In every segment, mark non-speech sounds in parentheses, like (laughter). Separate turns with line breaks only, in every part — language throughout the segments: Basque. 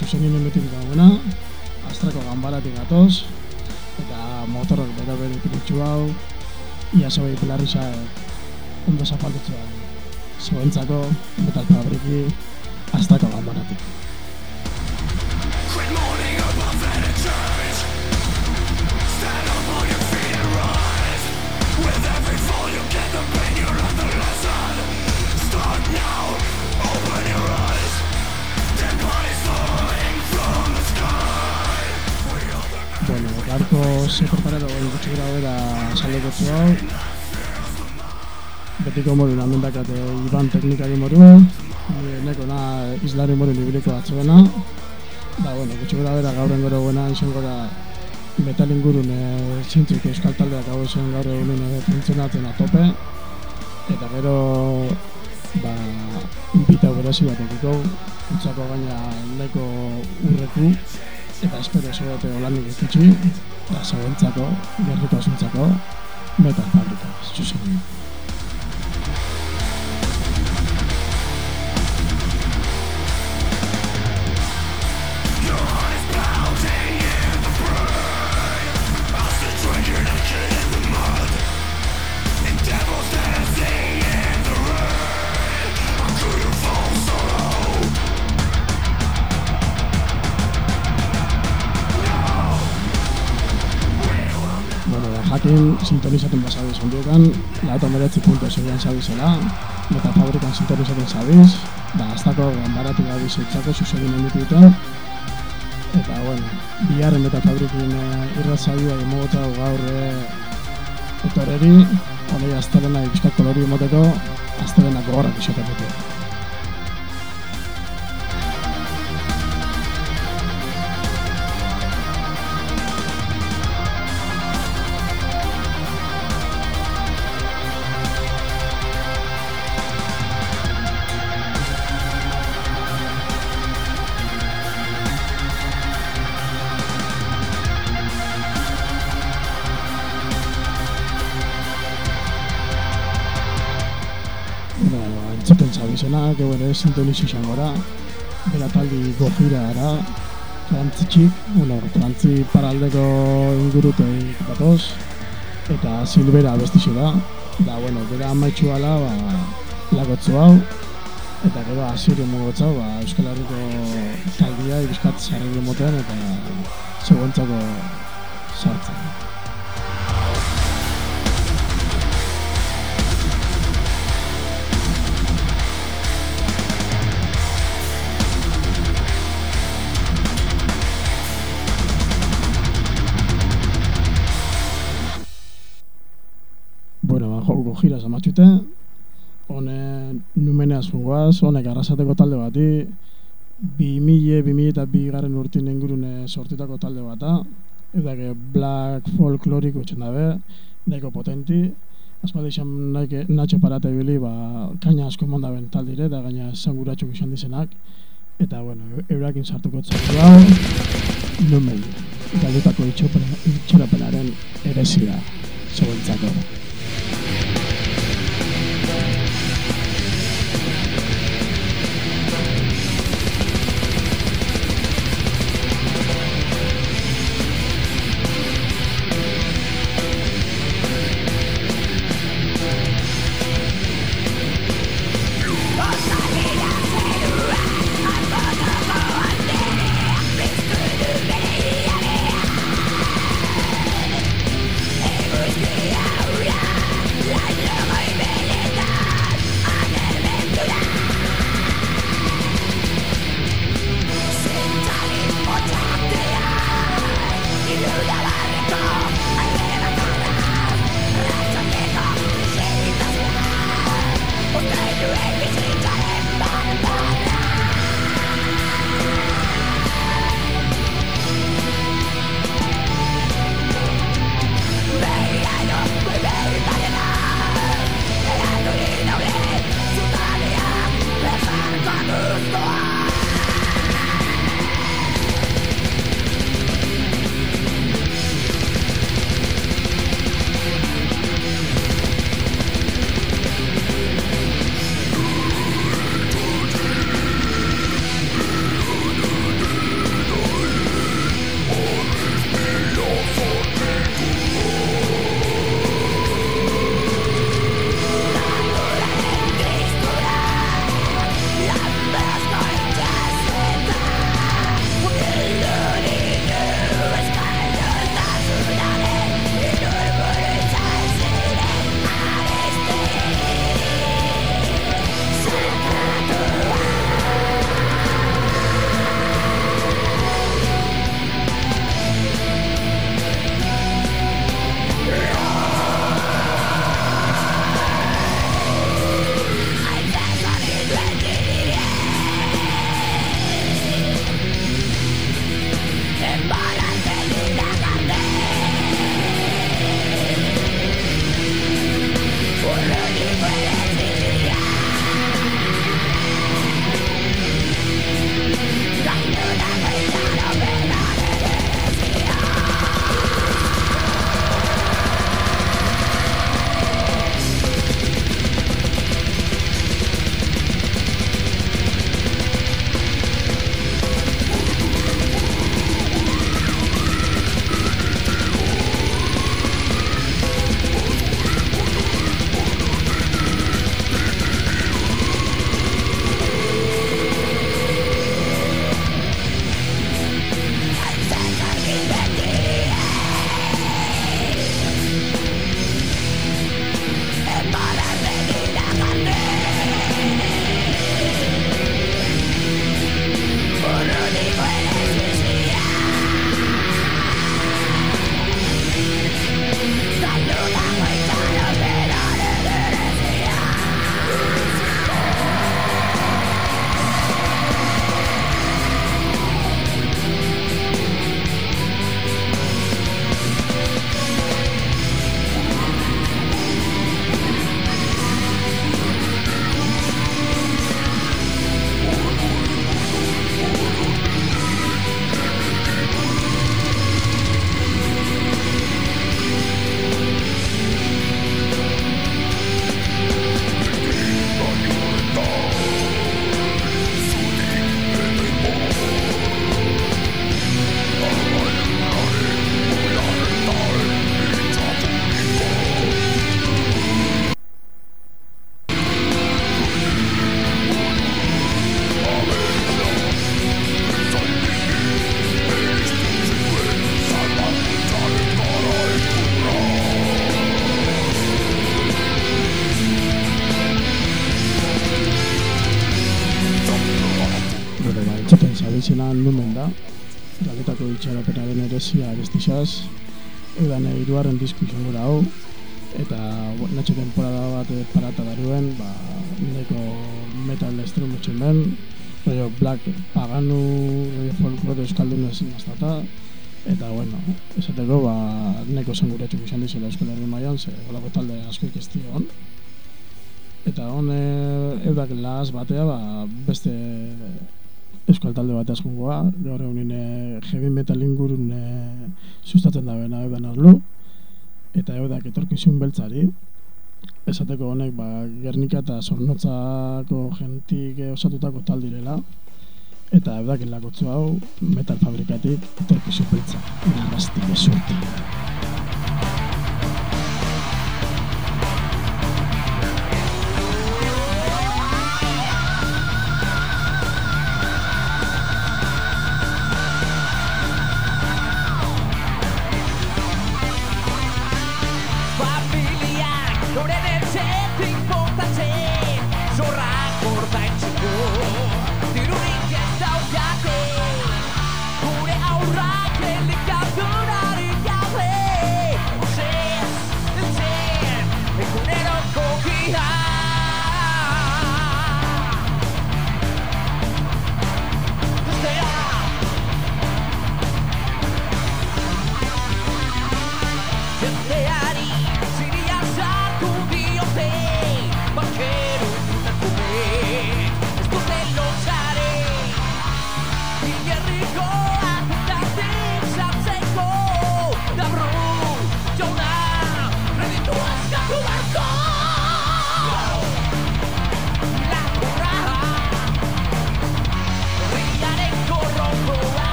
zuzenin emetik dagoena, astrako ganbaratik gatoz, eta motorok bero bero pirutxu hau, ia zebei pilarriza ondo zapaldutzu da. Zoentzako metal fabriki, astrako ganbaratik. Betiko namen dakate Iban teknikari modu, nire neko na islari modu libriko batzuena. Da, bueno, gutxi gara bera gauren gero buena izango da metal ingurun e, zintzik euskal taldeak hau zen gaur egunen e, funtzionatzen a tope. Eta gero, ba, inpita berezi bat ekiko, utzako gaina leko urreku, eta espero zoete holandik ikutsi, eta zauentzako, gerriko asuntzako, metal fabrika, zuzen. Sintonizaten basabiz ondiokan, lauta meretzi punto zegoen zabizela, meta fabrikan sintonizaten zabiz, da, aztako ganbaratik gabiz eitzako zuzegin emituten, eta, bueno, biharren meta fabrikin e, irratzabioa emogota gaur e, etoreri, honei aztelena ipizkat kolori emoteko, aztelena gogorrak izatepetu. Entzuten zabizena, gero ere sintonizu izango da, bera taldi gojira gara, frantzitxik, bueno, frantzi paraldeko ingurutei batoz, eta silbera bestixo da, da, bueno, bera amaitxu ala, ba, lagotzu hau, eta gero asirio mugotzau, ba, Euskal Herriko taldia, ibiskat zarri moten, eta zegoentzako sartzen. Zamatxute, hone numenea zungoaz, honek arrasateko talde bati, bi mila, bi mila eta bi garren urtin ingurune sortitako talde bata, eta black folklorik utxen dabe, nahiko potenti, Azpaldi izan nahi natxe parate bili, ba, kaina asko mandaben taldire, eta gaina zanguratxuk izan dizenak, eta, bueno, eurakin sartuko txatu hau, numei, galdutako itxorapenaren erezia, zoentzako.
Euskaldun ez naztata, eta bueno, esateko, ba, neko zen gure txuk izan dizela Euskal Herri maian, ze holako talde asko ikesti hon. Eta hon, e, eudak las batea, ba, beste euskal talde bat askungoa, gaur egunin e, heavy metal ingurun e, sustatzen da bena eudan arlu, eta eudak etorkizun beltzari, esateko honek ba, Gernika eta Zornotzako gentik e, osatutako taldirela, eta eudak lakotzu hau metal fabrikatik etorkizun beltza, irabaztik esurti.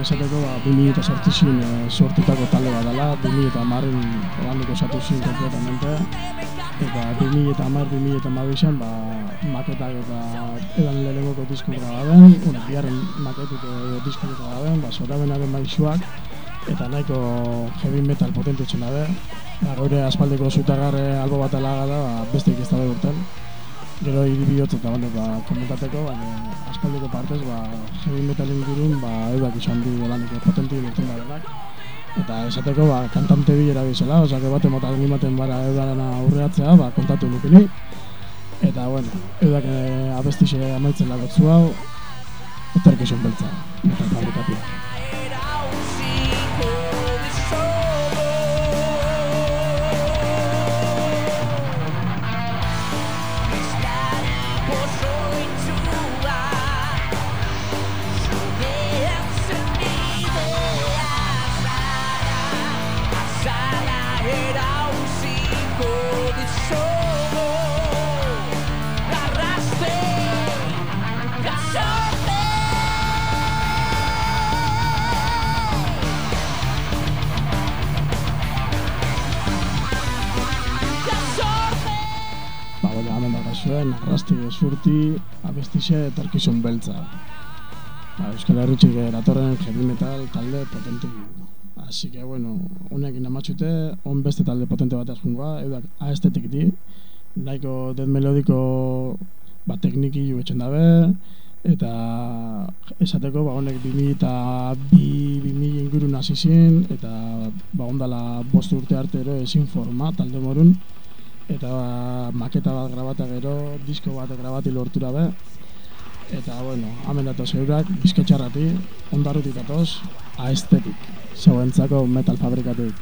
Esateko ba, 2008 e, sortutako talde bat dela, 2008 holandik osatu zin kompletamente, eta 2008-2008 ba, maketak eta edan lehenengoko disku grababen, bueno, biharren maketuk edo disku grababen, ba, zorabenaren maixuak, eta nahiko heavy metal potente txena be, ba, gaur aspaldiko zutagarre albo bat alaga da, ba, beste ez da urten, gero hiri bihotz eta bane, ba, komentateko, baina aspaldiko partez, ba, heavy metal ingurun, ba, eudak izan di holandik potenti lortzen da. Eta esateko, ba, kantante bi erabizela, osea, que bate mota animaten bara eudana aurreatzea, ba, kontatu nukini. Eta, bueno, eudak e, abestixe amaitzen lagotzu hau, etorkizun beltza, eta
arrasti ezurti, abestixe etorkizun beltza. Ba, Euskal Herritxik eratorren heavy metal talde potente Así que, bueno, honekin amatxute, on beste talde potente bat azkungoa, eudak aestetik di, nahiko dead melodiko ba, tekniki jo dabe, eta esateko ba, honek 2000 eta 2000 ingurun hasi zin, eta ba, ondala bost urte arte ero ezin forma talde morun, eta ba, maketa bat grabata gero, disko bat grabati lortura be, eta bueno, hamen datoz eurak, bizketxarrati, ondarrutik datoz, aestetik, zauentzako metal fabrikatik.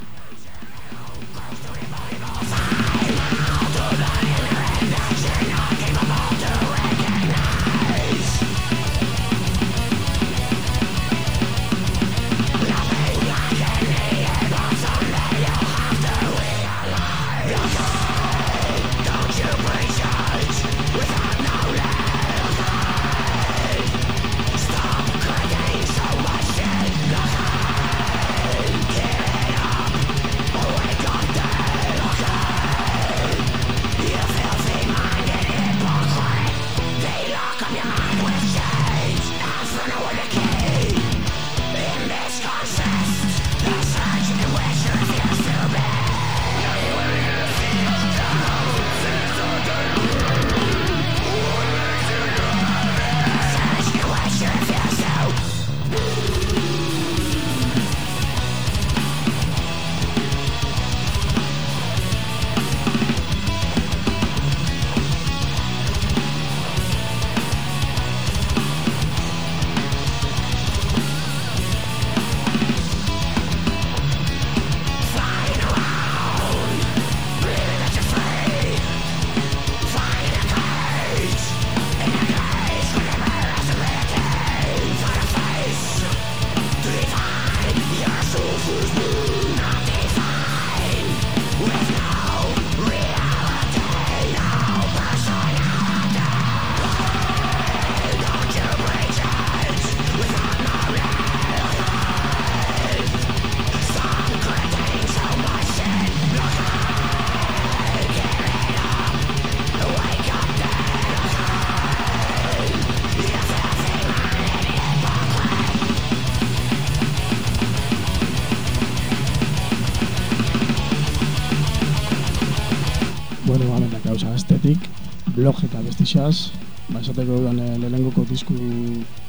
Blog eta bestixaz, ba, esateko dudan eh, lehenengoko disku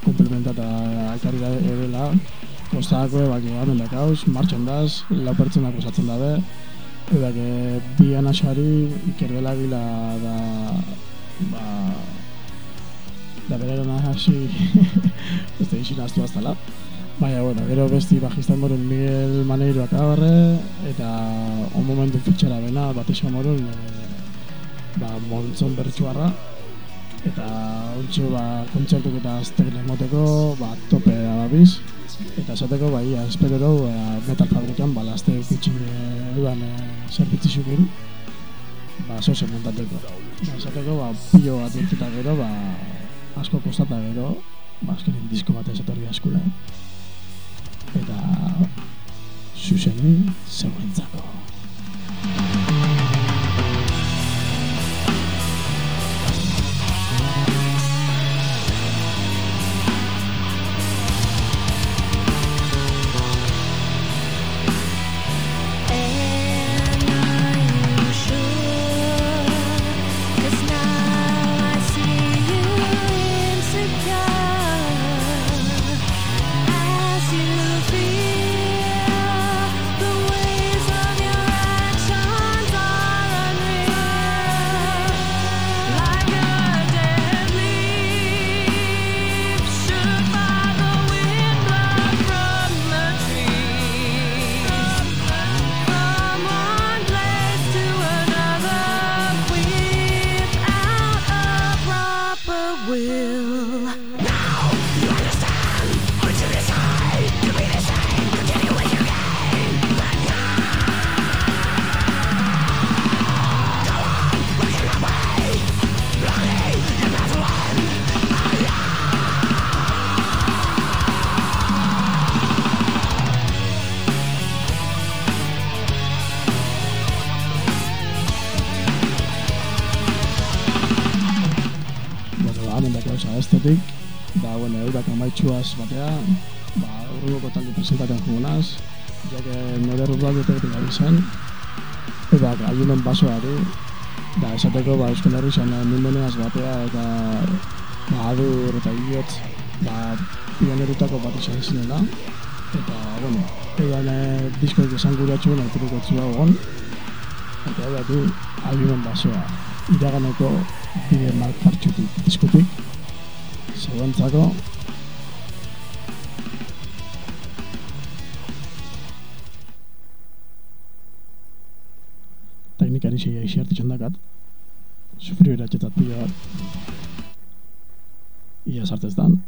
komplementa eta ekarri da edela, kostako, ba, que hemen da gauz, martxan daz, lau pertsonak osatzen dabe, eta que bi anaxari ikerdela gila da, ba, da berera hasi, (laughs) ez da isin astu aztala. Baina, bueno, gero besti bajistan morun Miguel Maneiro akabarre, eta on momentu fitxera bena, batexo morun, e, ba, montzon bertsuarra, eta ontsu ba, kontzertuk eta azteknek moteko, ba, tope da babiz, eta esateko, ba, ia, espero dugu, e, metal fabrikan, ba, laste pitxin eban e, zerbitzizukin, ba, zozen montateko. Ba, esateko, ba, pilo bat urtita gero, ba, asko kostata gero, ba, azkenin disko bat esatorri askula. Eta, zuzeni, zeuentzako. Zen, eta gaiumen basoari, da, esateko, ba, Euskal Herri zen numeneaz batea, eta, ba, adur eta iot, ba, pionerutako bat izan zinela, eta, bueno, edan e, diskoik esan gure atxuen auturuko txua egon, eta edatu, agimen basoa, iraganeko bide markartxutik, diskutik, teknikari zei aixi hartitzen dakat, sufrio eratxetat pila bat, ia sartez dan,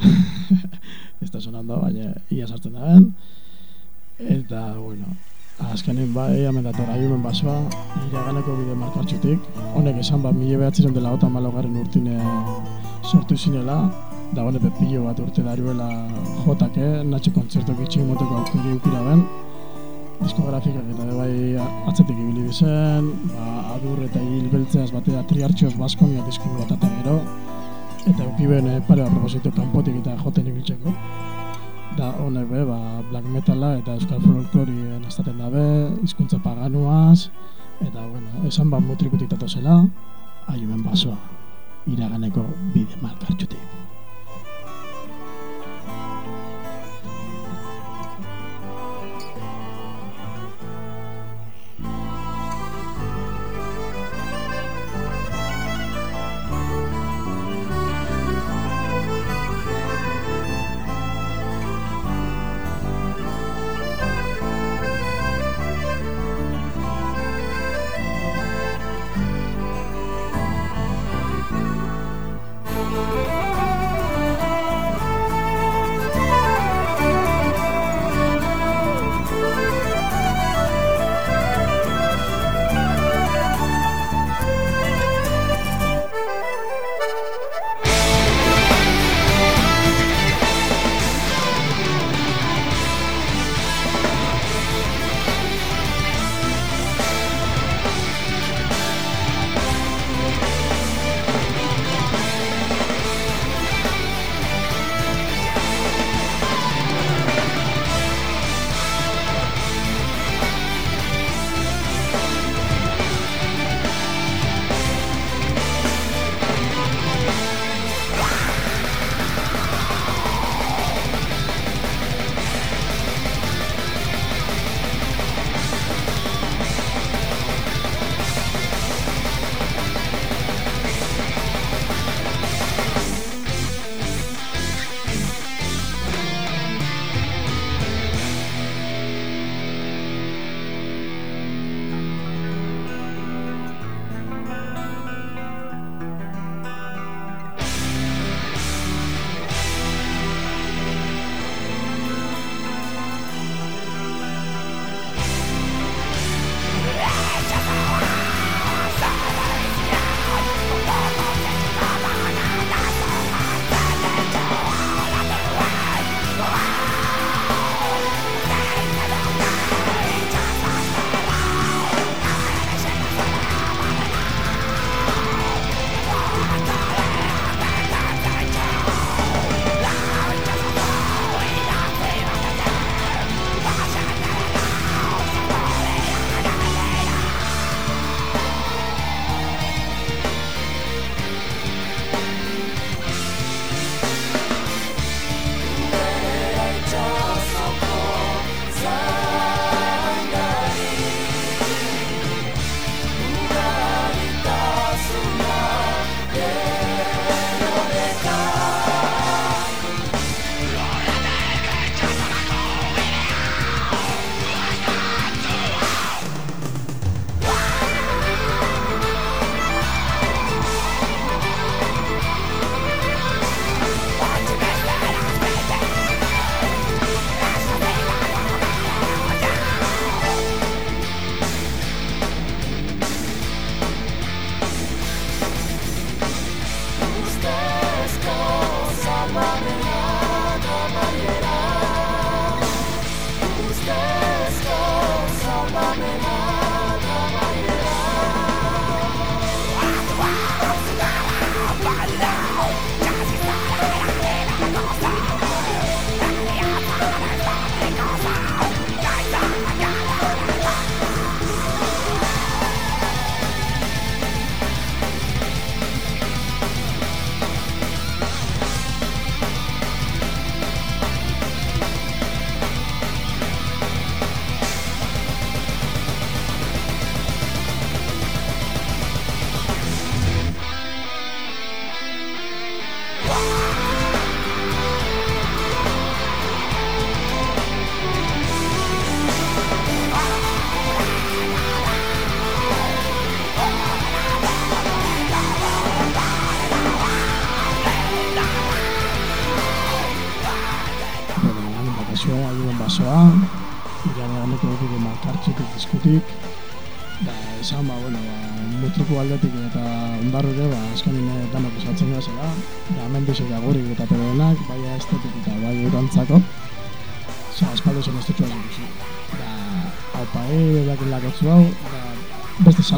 (laughs) ez da sonando, baina ia sartzen da eta, bueno, azkenin bai, hemen dator aiumen basoa, iraganeko bide markartxutik, honek esan bat mila behatziren dela otan malogaren urtine sortu zinela, da honek pepillo bat urte daruela jotake, natxo kontzertu gitxin moteko aukeri ukira ben, diskografikak eta bai atzetik ibili bizen, ba, adur eta hil beltzeaz batea triartxoz baskonia disku bat eta gero, eta eukiben e, pare propositu kanpotik eta joten ibiltzeko. Da honek be, ba, black metala eta euskal folklorien estaten dabe, hizkuntza paganuaz, eta bueno, esan bat mutrikutik zela, aiumen basoa, iraganeko bide markartxutik.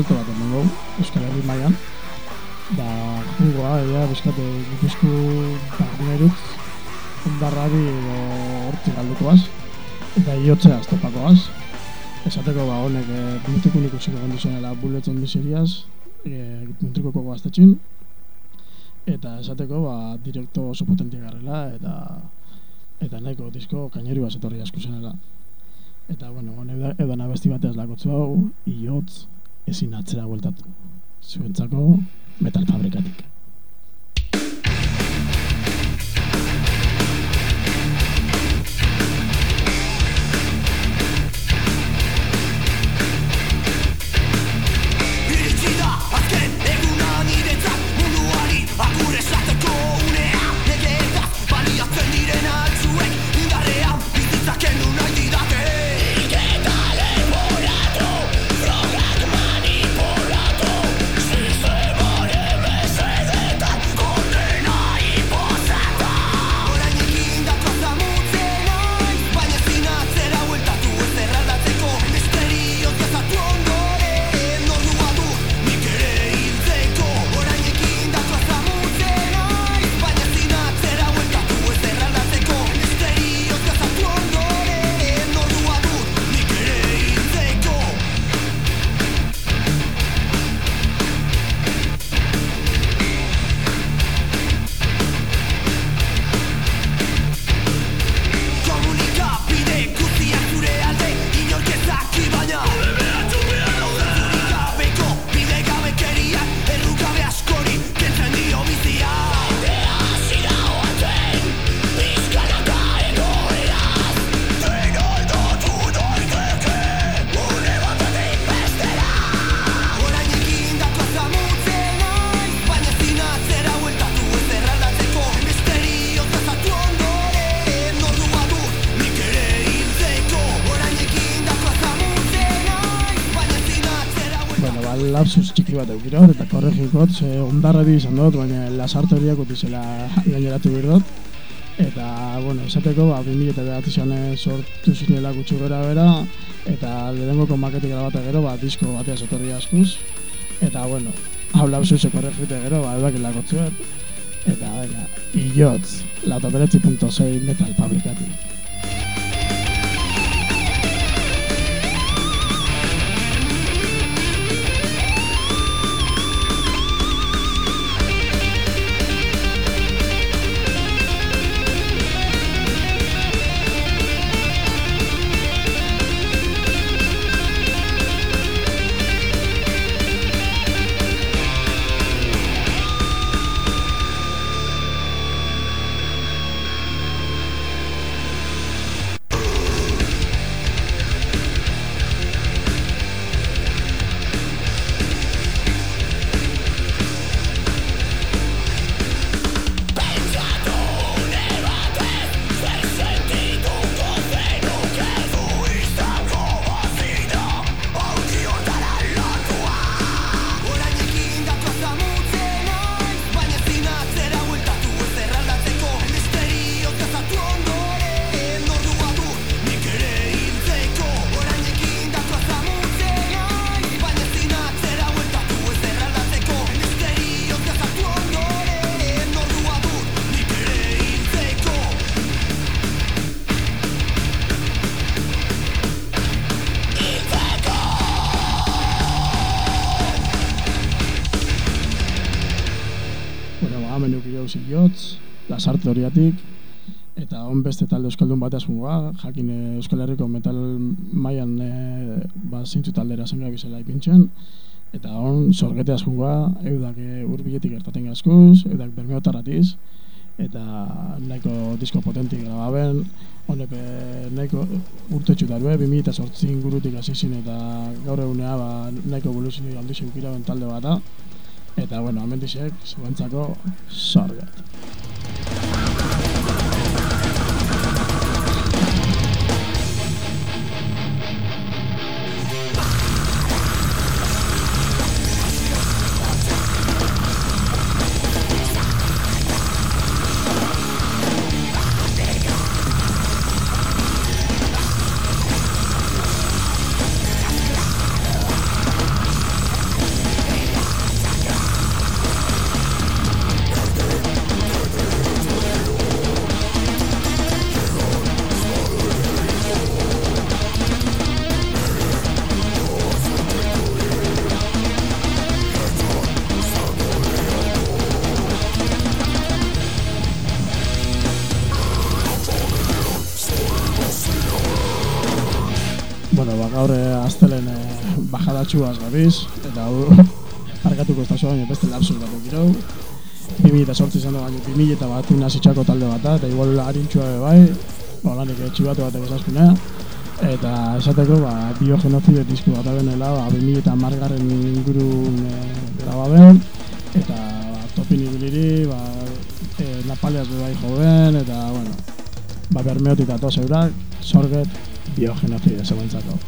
Salto bat emango, Euskal Herri mailan. Da, jungoa, ea, bizkate, gipuzku barnerut, ondarrari edo hortik galdukoaz, eta iotzea aztopakoaz. Esateko ba honek e, mutikun ikusiko gondu zenela buletzen miseriaz, e, mutrikoko gaztetxin, eta esateko ba direkto oso potentia garrela, eta eta nahiko disko kaineri bat etorri asko zenela. Eta, bueno, edan abesti bateaz lakotzu hau, iotz ezin atzera bueltatu. Zuentzako metal fabrikatik. Bat eukirot, eta korregikot, ze ondarrari izan dut, baina lasarte horiak utizela gaineratu birdot. Eta, bueno, esateko, ba, 2000 eta behatizan sortu zinela gutxu bera bera, eta lehenengoko maketik grabata gero, ba, disko batea etorri askuz. Eta, bueno, hau lapsus korregite gero, ba, edak lakotzuet. Eta, venga, iotz, lautoperetzi.6 metal fabrikatik. Lasarte horiatik, eta hon beste talde euskaldun bateaz muga, jakin eh, Euskal Herriko metal mailan e, ba, zintzu taldera zen bizela ipintzen, eta hon sorgete azkungoa, eudak e, urbiletik ertaten gazkuz, eudak bermeotarratiz, eta nahiko disko potentik grababen, honek nahiko urtetxu darue, 2008 ingurutik hasi zin eta gaur egunea ba, nahiko evoluzio handu zeukira talde bat da, eta bueno, amendixek, zuentzako sorget. Gaur eh, aztelen e, bajadatxuaz gabiz, eta hau parkatuko ez baina beste lapsus bat egirau. 2000 eta sortzi zen baina 2000 eta bat inazitxako talde bat da, eta igual harintxua bai, ba, lanik etxibatu batek esaskunea. Eta esateko, ba, biogenozide disku bat abenela, ba, 2000 eta margarren ingurun e, grababen, eta ba, topin ibiliri, ba, e, napaliaz be bai joven, eta, bueno, ba, bermeotik datoz eurak, sorget, biogenozide zegoentzako.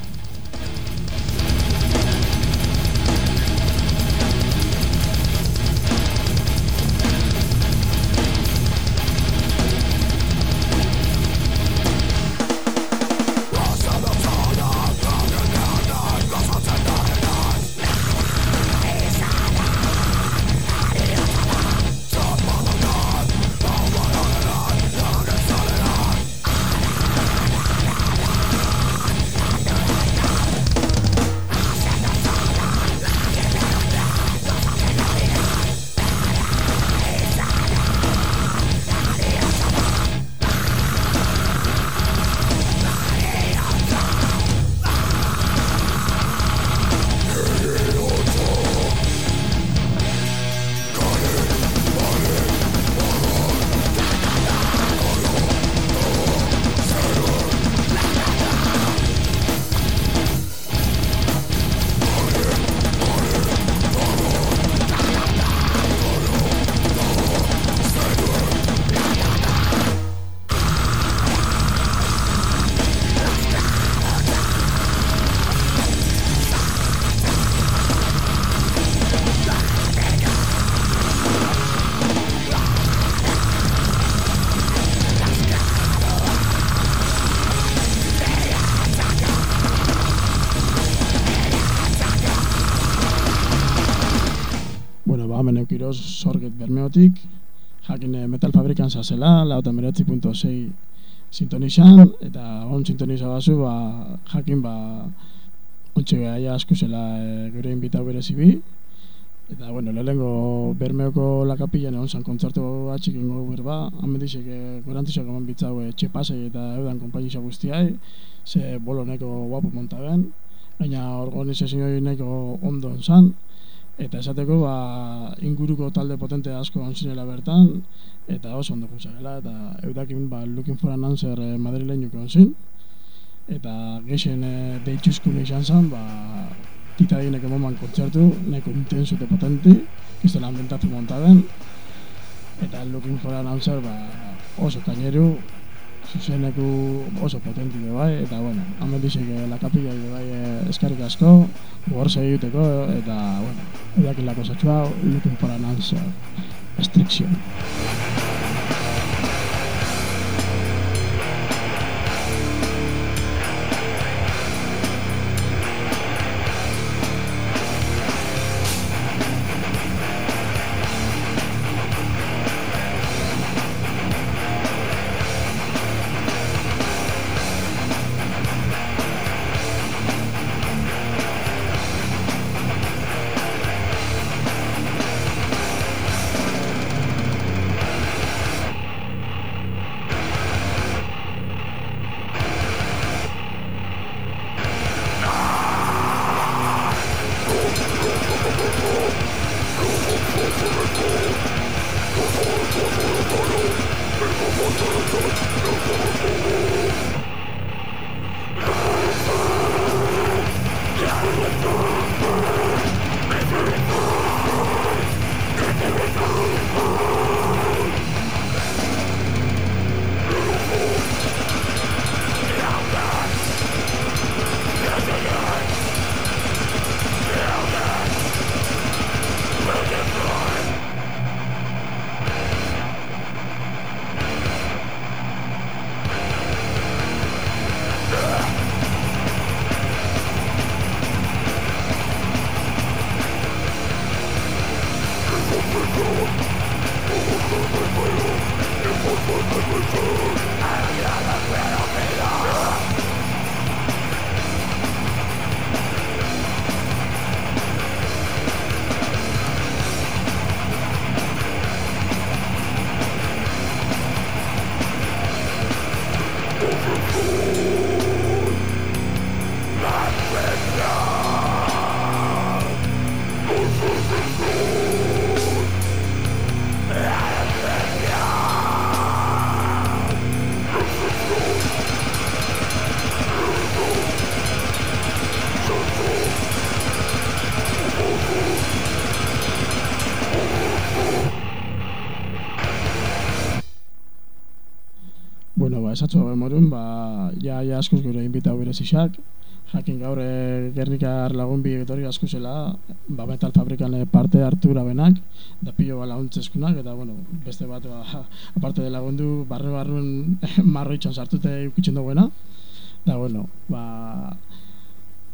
Bermeotik, jakin eh, metal fabrikan zazela, lau eta meretzi punto sei sintonizan, eta on sintoniza bazu, ba, jakin, ba, ontsi behaia asko zela e, gure inbitau berezi bi, eta, bueno, lehenengo bermeoko lakapilan egon zan kontzertu batxik ingo berba, hamen dizek e, gorantizak eman bitzau e, txepasei eta eudan konpainisa guztiai, ze bolo neko guapo monta ben, baina organizazio neko ondo zan, Eta esateko ba, inguruko talde potente asko onzinela bertan, eta oso ondo guzagela, eta eudakin ba, Looking for an Answer eh, madrileñuko onzin. Eta gexen eh, deitxuzkun izan zen, ba, titadinek emoman kontzertu, neko intenso eta potenti, kiztela ambientatu montaden. Eta Looking for an Answer ba, oso kaineru, zuzeneku oso potenti be bai, eta bueno, hamen dizek eh, la kapilla be bai eh, eskarrik asko, gogor segiteko, eta bueno, edakin lako zatxua, looking for an answer, restriction. Berezixak, jakin gaur e, Gernikar lagun bi etorri asko zela, ba, metal fabrikan eh, parte hartu benak, da pilo ba laguntzeskunak, eta, bueno, beste bat, ba, aparte de lagundu, barre barruen marroitxan sartute ukitzen duguena, da, bueno, ba,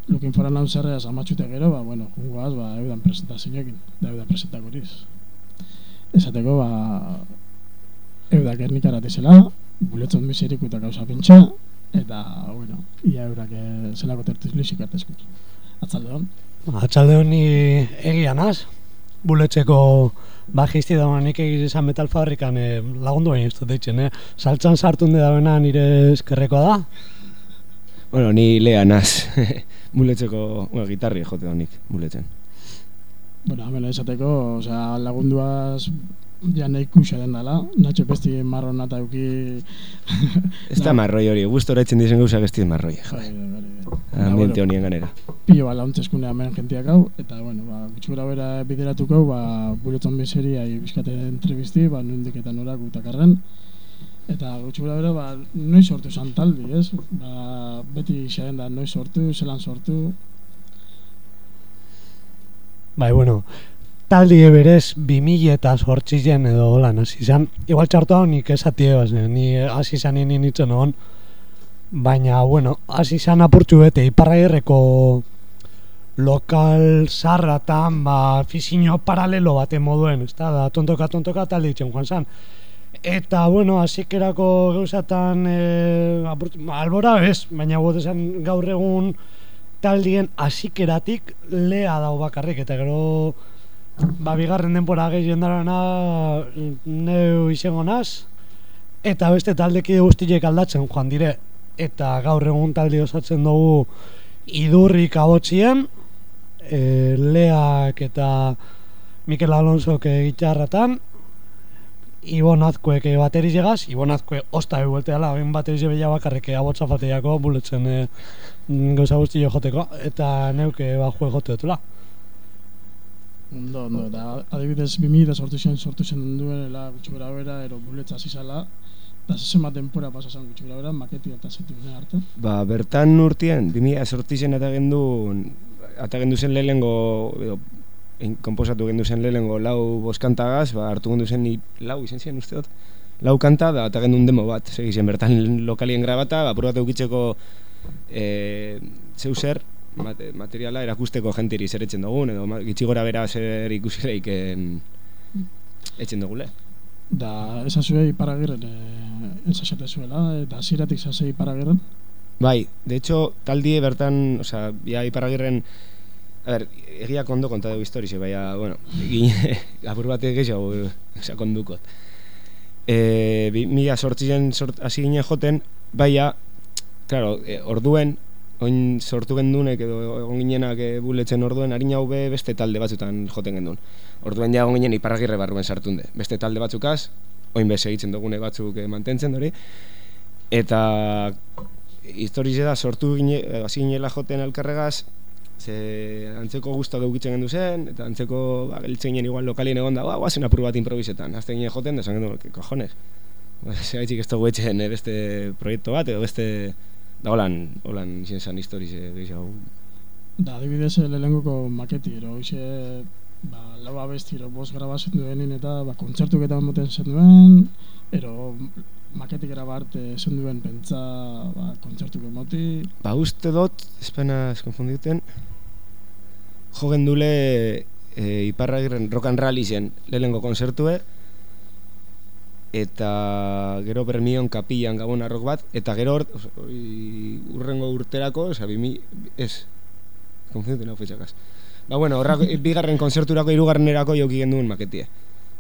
lukin foran hau zerrea amatxute gero, ba, bueno, jungoaz, ba, eudan presentazioekin, da eudan presentakoriz. Esateko, ba, eudak Gernikara atizela, buletzon miseriku eta gauza pentsa, eta, bueno, ia eurak eh, zelako tertiz luxik artezkut. Atzalde hon.
Atxalde honi egia naz, buletzeko bajisti da nik egiz izan metal fabrikan eh, lagundu baina ez deitzen, eh? Saltzan sartun da bena nire eskerrekoa da.
Bueno, ni lea naz. (laughs) muletzeko, bueno, gitarri jote da nik, muletzen.
Bueno, hemen esateko, osea, lagunduaz ja nahi kuxa den dala, Nacho Pesti marron eta euki...
Ez da marroi hori, gustora etzen dizen gauzak ez diz marroi.
Bai, bai, bai.
Ambiente honien ganera.
pilo ba launtzeskunea hemen jentiak hau, eta, bueno, ba, gutxura bera bideratuko, ba, buleton bizeri ai bizkate entrevisti, ba, nundik eta norak utakarren, eta gutxura bera, ba, noiz sortu zan taldi, ez? Ba, beti xaren da, noiz sortu, zelan sortu,
Bai, bueno, taldi berez 2000 eta sortzizen edo holan hasi izan. Igual txartu hau nik esatie baz, ni hasi izan nini nintzen hon. Baina, bueno, hasi izan apurtxu bete, iparraierreko lokal zarratan, ba, fizino paralelo bate moduen, ez da, da tontoka tontoka talde ditzen joan zan. Eta, bueno, hasikerako gauzatan, e, apurtxu, albora ez, baina gote zen gaur egun taldien hasikeratik lea dau bakarrik, eta gero ba, bigarren denpora gehien darana neu izango naz, eta beste taldeki guztiek aldatzen joan dire, eta gaur egun talde osatzen dugu idurrik abotzien, e, leak eta Mikel Alonso gitarratan, Ibon Azkuek bateriz egaz, Ibon Azkue osta eguelte dela, egin bateriz ebila bakarrik abotza fateiako buletzen e, gauza guzti jo joteko, eta neuke ba jue jote dutela.
Ondo, ondo, eta adibidez 2000 sortu zen, sortu zen duela gutxi gora bera, ero buletza zizala, eta zezen bat denpora pasa zen gutxi gora bera, maketi eta zetu arte.
Ba, bertan urtien, 2000 sorti zen eta gendu, eta gendu zen lehengo, edo, komposatu gendu zen lehengo lau boskantagaz, ba, hartu gendu zen lau izen ziren uste dut, lau kanta da, eta gendu demo bat, segi zen bertan lokalien grabata, ba, probat eukitzeko e, zeu zer, mate, materiala erakusteko jentiri zer etxen dugun, edo gitxi gora bera zer ikusireik en, etxen dugule.
Da, esazue iparagirren e, ensasate zuela, eta ziratik zazei iparagirren.
Bai, de hecho, taldie bertan, osea, ja iparragirren A ber, egiak ondo konta dugu historize, baina, bueno, gine, apur (laughs) batek gehiago, osea, kondukot. E, mila sortzien sort, hasi ginen joten, baina, claro, e, orduen, oin sortu gendunek edo egon ginenak e, buletzen orduen, harin hau be beste talde batzutan joten gendun. Orduen ja egon ginen iparragirre barruen sartunde. Beste talde batzukaz, oin bez egiten dugune batzuk e, mantentzen hori. Eta historize da sortu gine, eh, hasi ginela joten elkarregaz, ze antzeko gusta dugitzen gendu zen, eta antzeko ba, geltzen ginen igual lokalien egon da, ba, guazen apur bat improvisetan, azten ginen joten, da esan gendu, que cojones, (laughs) ba, ez dugu etxen eh, beste proiektu bat, edo beste, da holan, holan izan zan historize gehiago.
Da, adibidez, eh, lehengoko maketi, ero, hoxe, ba, lau abesti, ero, bost grabazen duenin, eta, ba, kontzertuk eta moten zen duen, ero, maketi grabarte zen duen pentsa, ba, kontzertuk emoti,
Ba, uste dut, espena eskonfunditen, jo gendule e, iparragirren rock and rally zen lehenengo konzertue, eta gero Bermion kapilan gabon arrok bat, eta gero hor, urrengo urterako, osea, bimi, ez, konfunditu nahu fetxakaz. Ba, bueno, horrako, (laughs) bigarren konzerturako, hirugarrenerako joki genduen maketie.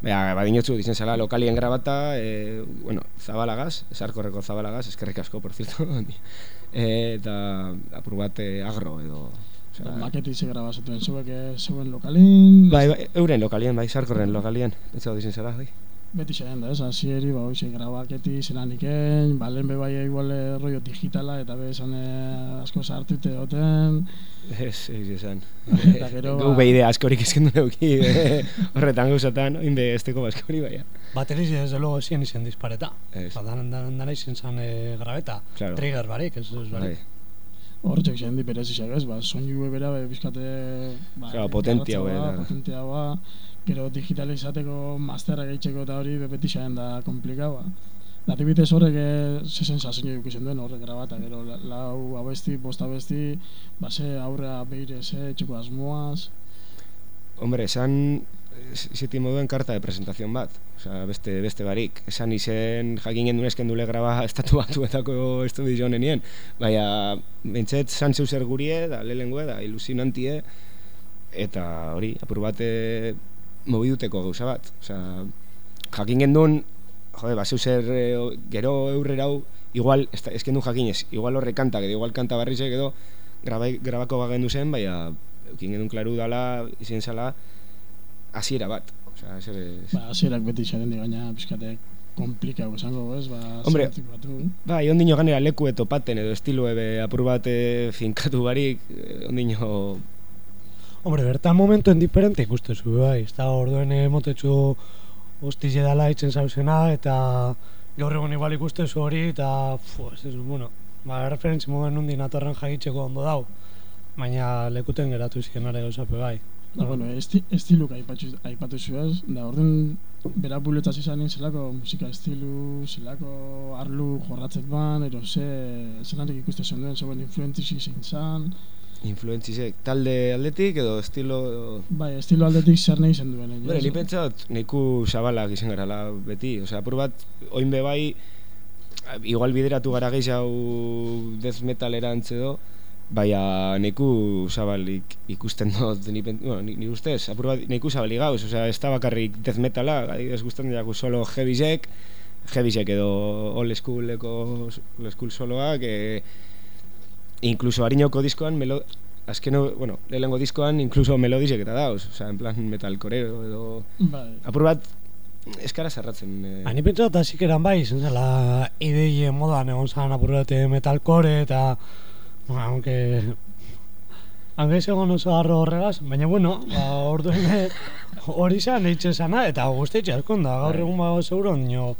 Baina, badinotzu, dizen zela, lokalien grabata, e, bueno, zabalagaz, esarkorreko zabalagaz, eskerrik asko, por cierto, (laughs) e, eta apur bat e, agro edo...
da,
Osea,
maketi ze grabazen duen, zuek eh, zeuen lokalin,
bai, bai, euren lokalien, bai, sarkorren lokalien, ez zau dizen zela, bai.
Beti zein da, ez, hasieri, ba, hoxe, grabaketi zelan ikein, ba, lehen bebai igual eh, rollo digitala, eta be, esan eh, asko sartu ite doten,
Ez, ez esan.
Eta gero, ba-
behide askorik eskendu neuki, eh, horretan gauzatan, oin be esteko baskori baina.
Bateriz, desde luego, zien izen dispareta.
Ez.
Ba, dan, dan, dan izen zan e, grabeta.
Claro.
Trigger barik, ez ez
Bai.
barik.
hortxek zein di berezizak, ez, ba, soinu bera, be, bizkate, ba,
Claro, potentia
garratza
hau,
ba,
eh,
potentia ba, gero digitalizateko masterra gehitzeko eta hori be, beti zein da komplikau, ba. Da, adibidez horrek eh, ze sensazio ikusten duen horrek grabata, gero la- lau abesti, bost abesti, ba, ze aurrea behire, ze etxeko asmoaz,
Hombre, esan ziti moduen karta de presentación bat. Osea, beste, beste barik. Esan izen jakin gendun esken dule graba (laughs) estatu batuetako estudio honenien. Baina, bentset, san zeu zer gurie, da lehengue, da ilusionantie, eta hori, apur bate mobiduteko gauza bat. Osea, jakin gendun, jode, ba, zer eh, gero eurrera hau, igual, ez esken du jakinez, igual horre kanta, edo igual kanta barrizek edo, grabai, grabako bagendu zen, baina, eukin gendun klaru dala, izen zala, hasiera bat. Osea, ez ere...
ba, hasierak beti di, baina bizkate komplikau esango, ez, ba,
Hombre.
batu.
Bai, ondino ganera leku eto paten edo estilo ebe apur bat eh, finkatu barik, eh, ondino...
Hombre, bertan momentuen diferente ikustezu, bai. Ez da orduen motetxu hostize dala itzen zauzena, eta gaur egun igual ikustezu hori, eta, fu, ez ez, bueno, ba, referentzi moden nundi natorren jagitzeko ondo dau. Baina lekuten geratu zienare gauzape bai.
Da, bueno, esti, estiluk aipatu, aipatu zuez, da orduan bera buletaz izan zelako musika estilu, zelako arlu jorratzet ban, ero ze, zelatik ikuste zen duen, zeuen influentzi zein zan,
Influentzisek talde aldetik edo estilo...
bai, estilo aldetik zer nahi zen duen.
Bere,
ez?
ni pentsat niku zabalak izan garala beti, osea, apur bat, oin be bai, igual bideratu gara gehiago death metal erantz edo, baina niku zabalik ikusten (laughs) dut, ni, bueno, ni, ni ustez, apur bat, niku zabalik gauz, osea, ez da bakarrik death metala, adibidez gusten diaku solo heavy jack, heavy jack edo old schooleko old school soloak, e, incluso harinoko diskoan, melo, azkeno, bueno, lehenengo diskoan, incluso melodizek eta dauz, osea, en plan metalcoreo edo...
Bai,
Apur bat, eskara zarratzen. Eh,
Ani pentsat hasik eran bai, zela ideie modan egon zan apurrete metalcore eta bueno, aunque aunque ez egon oso arro horregaz, baina bueno, ba, orduen eh, hori zan eitxe zana eta guztetxe askon da, gaur
Bai.
egun ba seguro nio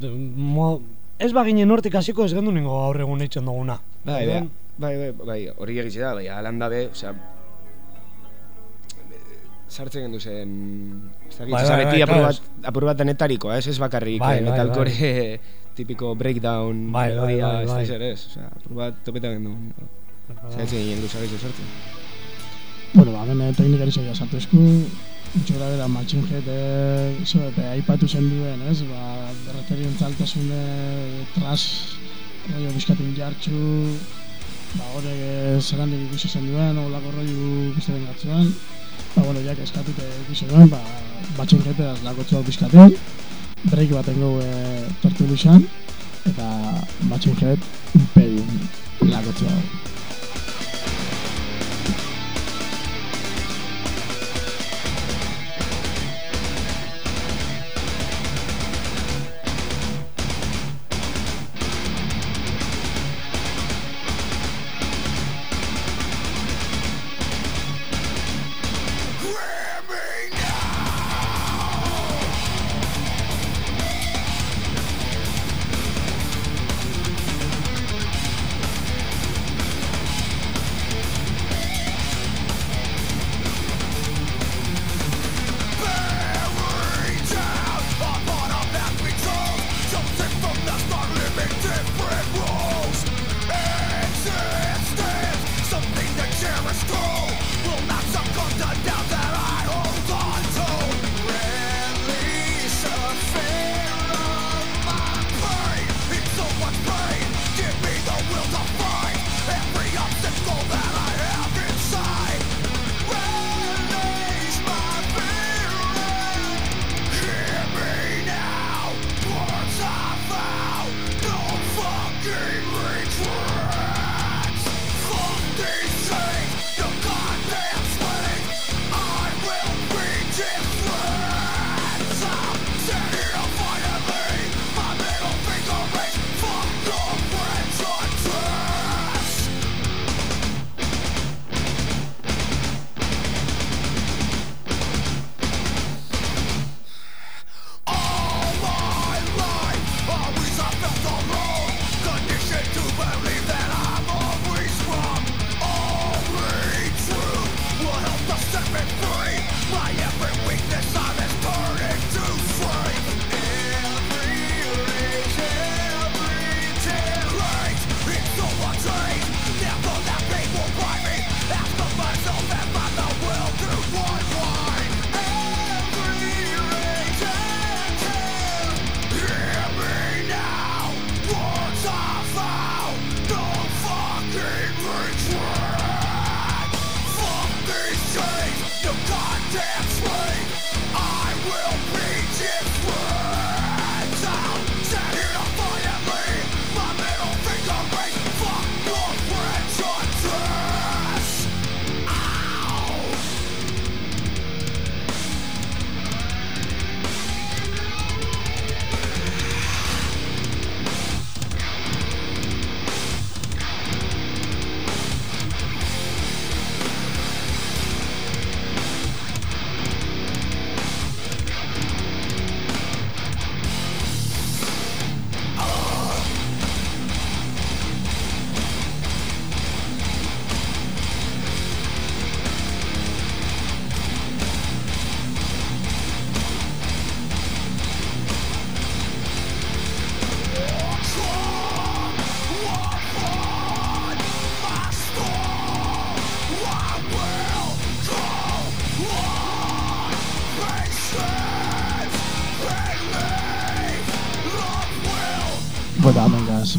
de, mo, ez baginen hortik hasiko ez gendu ningo gaur egun eitzen duguna.
bai, bai, bai, bai, bai, hori egitxe da, bai, alan dabe, osea, sartzen gendu zen, ez dakit,
Bai, bai,
beti
bai,
apur bat, apur bat denetarikoa, ez, ez bakarrik
Bai,
eh,
bai,
metalcore (laughs) tipiko breakdown
Bai, bai, bai, bai.
ez, osea, apur bat topeta gendu, zaitzen ginen du sartzen sartzen.
bueno, ba, hemen teknikari zoia sartu esku, Itxora bera, matxin jete, zo, epe, aipatu zen duen, ez, ba, referentzaltasune, tras, rollo bizkatin jartxu, ba, horrek eh, zeranik ikusi zen duen, rollo ikusi den gatzuen, ba, bueno, jak eskatute ikusi duen, ba, matxin jete az lakotzu hau bizkatin, break baten gau e, izan, eta matxin jet, imperium lakotzu hau.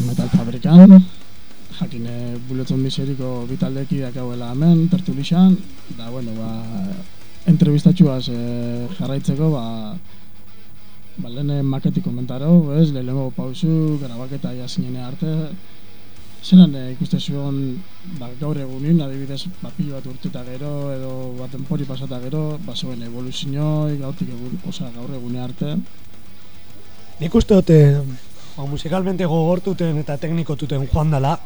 Metal fabrikan, jakine buletzen miseriko bitaldekideak hauela hemen, tertulixan, da, bueno, ba, entrevistatxuaz eh, jarraitzeko, ba, ba, lehen maketi komentaro, ez, lehenengo pausu, grabaketa jasinene arte, zelan eh, ikuste zuen ba, gaur egunin, adibidez, ba, pilo bat urteta gero, edo bat denpori pasata gero, ba, zeuen evoluzioi, gautik egun, osea, gaur egune arte,
Nik uste dute ba, musikalmente gogortuten eta teknikotuten joan dela,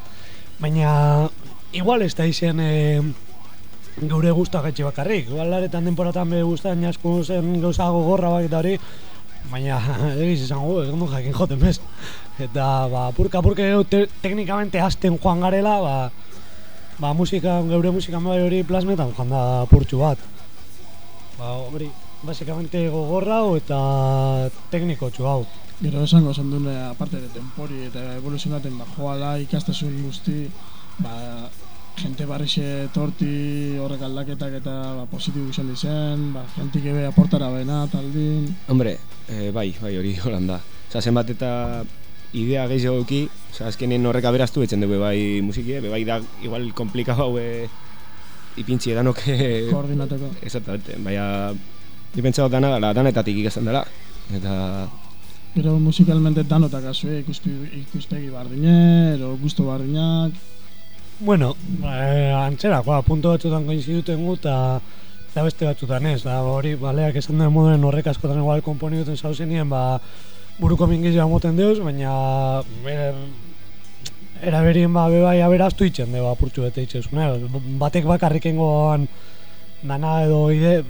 baina igual ez da izen e, geure guztua gaitxe bakarrik. Igual laretan denporatan be guztan jasko zen gauza gogorra bak eta hori, baina (laughs) egiz izango, ez gondo jakin joten bez. Eta ba, purka purka te, teknikamente hasten joan garela, ba, ba musika, geure musika bai hori plasmetan joan da purtsu bat. Ba, hori, basikamente gogorra eta teknikotxu hau.
Gero esango zen dune, aparte de tempori eta evoluzionaten ba, joala ikastasun guzti, ba, jente barrixe torti horrek aldaketak eta ba, positibo izan dizen, ba, jentik ebe aportara bena, taldin,
Hombre, eh, bai, bai, hori holan da. Osa, zenbat eta idea gehiago euki, osa, azkenen horrek aberaztu etzen dugu bai musikie, be bai da igual komplikau hau e, ipintzi edanok e,
koordinateko.
Exactamente, baina ni pentsa dut dana, dela, danetatik ikasten dela. Eta,
Gero musikalmente danotak azue ikuspi, ikuspegi bardine, edo gusto bardinak,
Bueno, eh, antzerakoa, punto batzutan koinziduten gu eta eta beste batzutan ez, da hori baleak esan den moduen horrek askotan igual konponi duten zauzenien, ba, buruko mingizia moten deuz, baina ber, era berien ba, bebai aberaztu itzen de, ba, purtsu bete itzezun, eh? batek bakarrikengoan dana edo ide,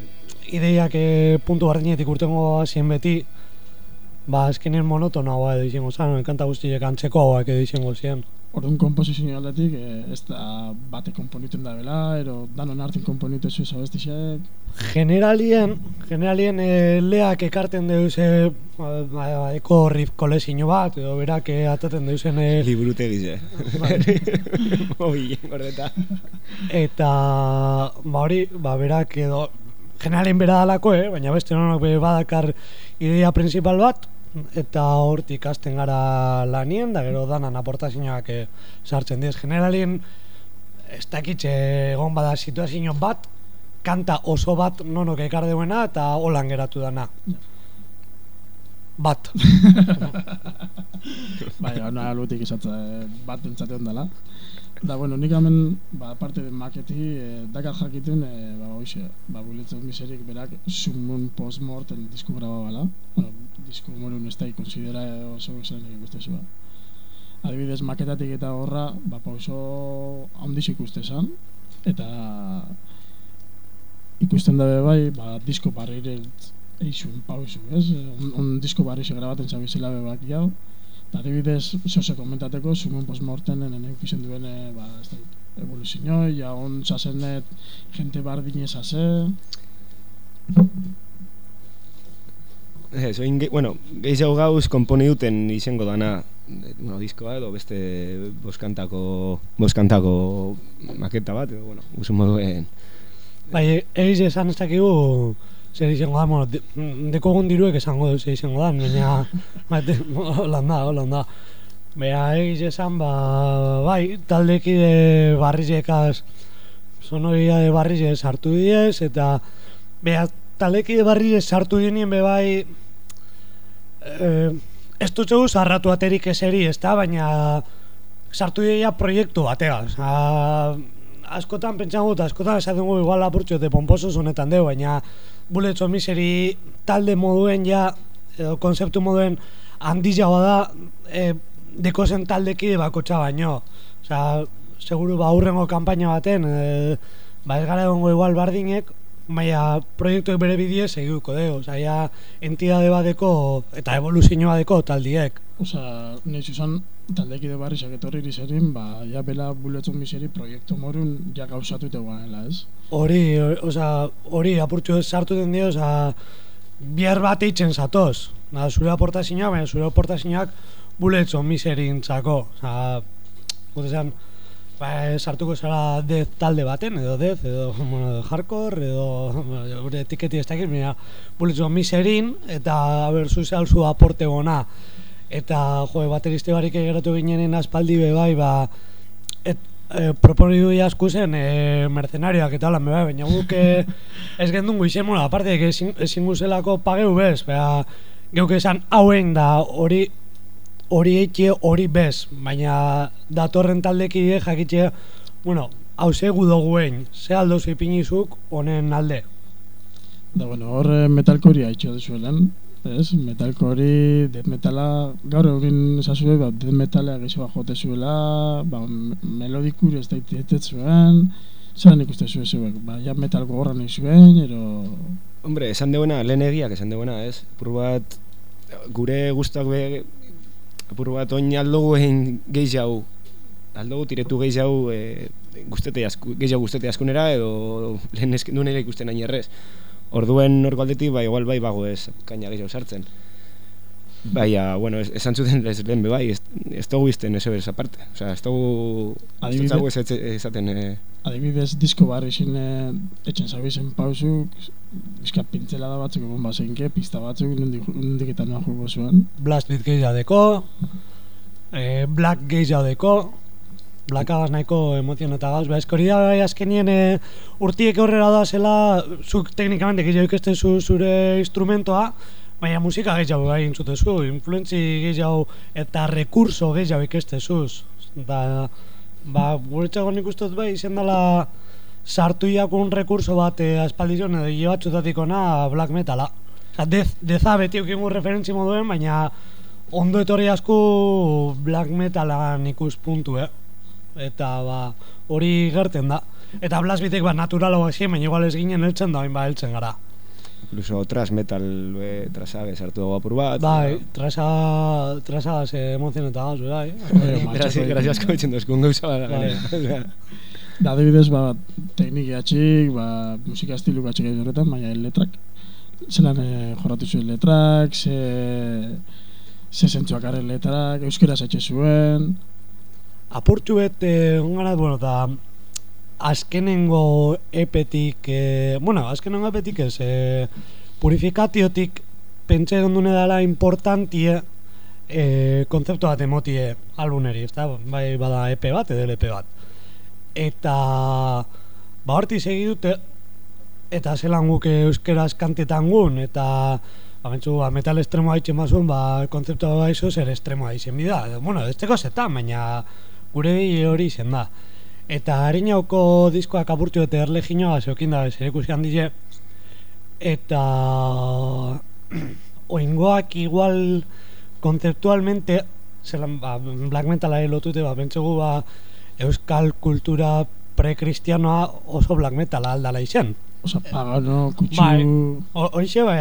ideiak eh, puntu bardinetik urtengo hasien beti, ba, azkenen monotonagoa edo izango zan, kanta guztiek antzeko hauak edo izango zian.
Orduan komposizio aldetik, e, ez da bate komponiten da bela, ero danon artin komponite zu zabestixek,
Generalien, generalien e, leak ekarten deuz e, ba, ba, eko riff kolezio bat, edo berak e, ataten deuzen e,
liburute gize. (laughs) Hoi, gordeta.
eta ba hori, ba berak edo generalien bera dalako, eh? baina beste nonok be badakar ideia principal bat, eta hortik hasten gara lanien, da gero danan aportazioak e, sartzen diez. Generalien, ez dakitxe egon bada situazio bat, kanta oso bat nonok ekar deuena eta holan geratu dana. Bat. (laughs)
bai, hona alutik izatza e, bat entzate ondala. Da, bueno, nik hemen, ba, parte de maketi, e, dakar jakitun, e, ba, hoxe, ba, buletzen miserik berak, sumun postmortem disku graba bala. Bueno, disku morun ez da, konsidera oso zen ikuste zua. Adibidez, maketatik eta horra, ba, pauso handiz ikuste zan, eta ikusten dabe bai, ba, disko barrire eixun pausu, ez? Un, un disko barri se grabaten zabizela be bak jau. Eta adibidez, zose komentateko, sumun postmorten enen ikusen duen, e, ba, ez da, evoluzio, ja on zazenet, jente bardine zase,
Ez, oin, bueno, gehiago gauz konponi duten izango dana eh, bueno, diskoa edo beste boskantako, boskantako maketa bat, edo, bueno, usu moduen.
Bai, egiz esan ez dakigu zer izango da, bueno, de, dekogun diruek esango du zer izango da, baina (laughs) bate, holan da, holan da. Bea egiz esan, ba, bai, taldekide barrizekaz sonoria de barrizek sartu diez, eta bea taldekide barrizek sartu dienien be bai eh, ez dut zeu zarratu aterik eseri, ez da, baina sartu dira proiektu batea. Osa, askotan pentsan gut, askotan esaten gu igual apurtxo de pomposos honetan deu, baina Bullets of Misery talde moduen ja, edo konzeptu moduen handia da, e, dekozen taldekide bakotxa baino. Osea, seguru ba hurrengo kanpaina baten, e, ba ez gara egongo igual bardinek, baina proiektuek bere bidez egituko de, osea, ja entidade badeko eta evoluzio badeko taldiek.
Osa, nahi zuzan, taldekide barri saketorri izerin, ba, ja bela buletzun miseri proiektu morun ja gauzatu ite guanela, ez?
Hori, osea, hori apurtxo sartu den dio, osea, bihar bat eitzen zatoz. Na, zure aportazioak, baina zure aportazioak buletzo miserintzako. Osea, gute esan, ba, sartuko zara dez talde baten, edo dez, (laughs) edo bueno, hardcore, edo gure etiketi ez dakit, baina buletzo miserin, eta haber zu zu aporte gona. Eta, jo, bateriste barik geratu ginenen aspaldi be bai, ba, et, e, proponidu jasku zen e, mercenarioak eta holan, bai, baina guk e, (laughs) ez gendun guizen, bueno, aparte ezin, guzelako pageu bez, bera, geuk esan hauen da hori hori eitxe hori bez, baina datorren taldekide jakitxe, bueno, hau ze gudoguen, ze aldo ipinizuk honen alde.
Da, bueno, hor eh, metalkori haitxo dezuelen, ez? Metalkori, death metala, gaur egin esazue, ba, death metala gehiago jote zuela, ba, m- melodikur ez daitetet zuen, zelan ikuste zuen zuek, ba, ja metal gogorra nahi zuen, ero...
Hombre, esan deuena, lehen egiak esan deuena, ez? Apur bat, gure guztak be, apur bat oin aldugu egin gehiago, aldugu tiretu gehiago e, guztete asku, gehiago guztete askunera edo lehen esken duen ere ikusten hain errez. Orduen horko aldetik, ba, igual bai bago ez kaina gehiago sartzen. Baina, bueno, es, esan zuten ez lehen be bai, ez, ez dugu izten ez aparte. Osea, ez dugu, ez dutzagu ez ez- esaten, eh,
Adibidez, disko barri zin eh, etxen zabizen pausuk, bizka pintzela da batzuk egon bazenke, pista batzuk, nondik, eta noa jugo zuen.
Blast Beat gehiadeko, e, Black gehiadeko, Blackagaz nahiko emozion eta gauz, ba, eskori da bai azkenien e, urtiek aurrera da zela, zuk teknikamente gehiago ikesten zu zure instrumentoa, baina musika gehiago bai intzutezu, influentzi gehiago eta rekurso gehiago ikestezuz. Da, ba, guretzako nik uste dut bai, izen dela sartu jakun rekurso bat e, aspaldizion edo hile batzutatik ona black metala. Osa, dez, deza beti eukingu referentzi moduen, baina ondo etorri asko black metalan ikuspuntu, eh? Eta ba, hori gerten da. Eta blasbitek ba, naturalago esien, baina igual ez ginen heltzen da, bain ba, heltzen gara.
Incluso tras metal, e, trasabe sartu dugu apur bat.
Bai, trasa, trasa ze emozion eta gauz, bai. (laughs)
Gracias,
bai.
gracias koitzen duzkun gauza bat.
Bai.
gainera.
Da, adibidez, ba, tekniki atxik, ba, musika estilu atxik egin horretan, baina letrak, zelan eh, jorratu zuen letrak, ze, ze zentzuak arren letrak, euskera zatxe zuen,
Apurtxu bet, eh, ongara, bueno, eta azkenengo epetik, eh, bueno, azkenengo epetik ez, eh, purifikatiotik pentsa dune dela importantie eh, kontzeptu bat emotie albuneri, ezta? Bai, bada EP bat edo LP bat. Eta ba horti segi eta zelan guk euskeraz kantetan gun eta ba, bentsu, ba, metal estremoa haitzen bazuen, ba, kontzeptua baizu zer estremoa izen bida. Bueno, ez teko zetan, baina gure hori izen da. Eta harinauko diskoak apurtu eta erleginoa zeukin da, zer ikusi handize. Eta (clears throat) oingoak igual kontzeptualmente zelan, ba, black metalari lotute, ba, bentsugu ba, euskal kultura prekristianoa oso black metala aldala izen.
oza, pagano, kutsu,
Bai. Ho- Hoxe, bai,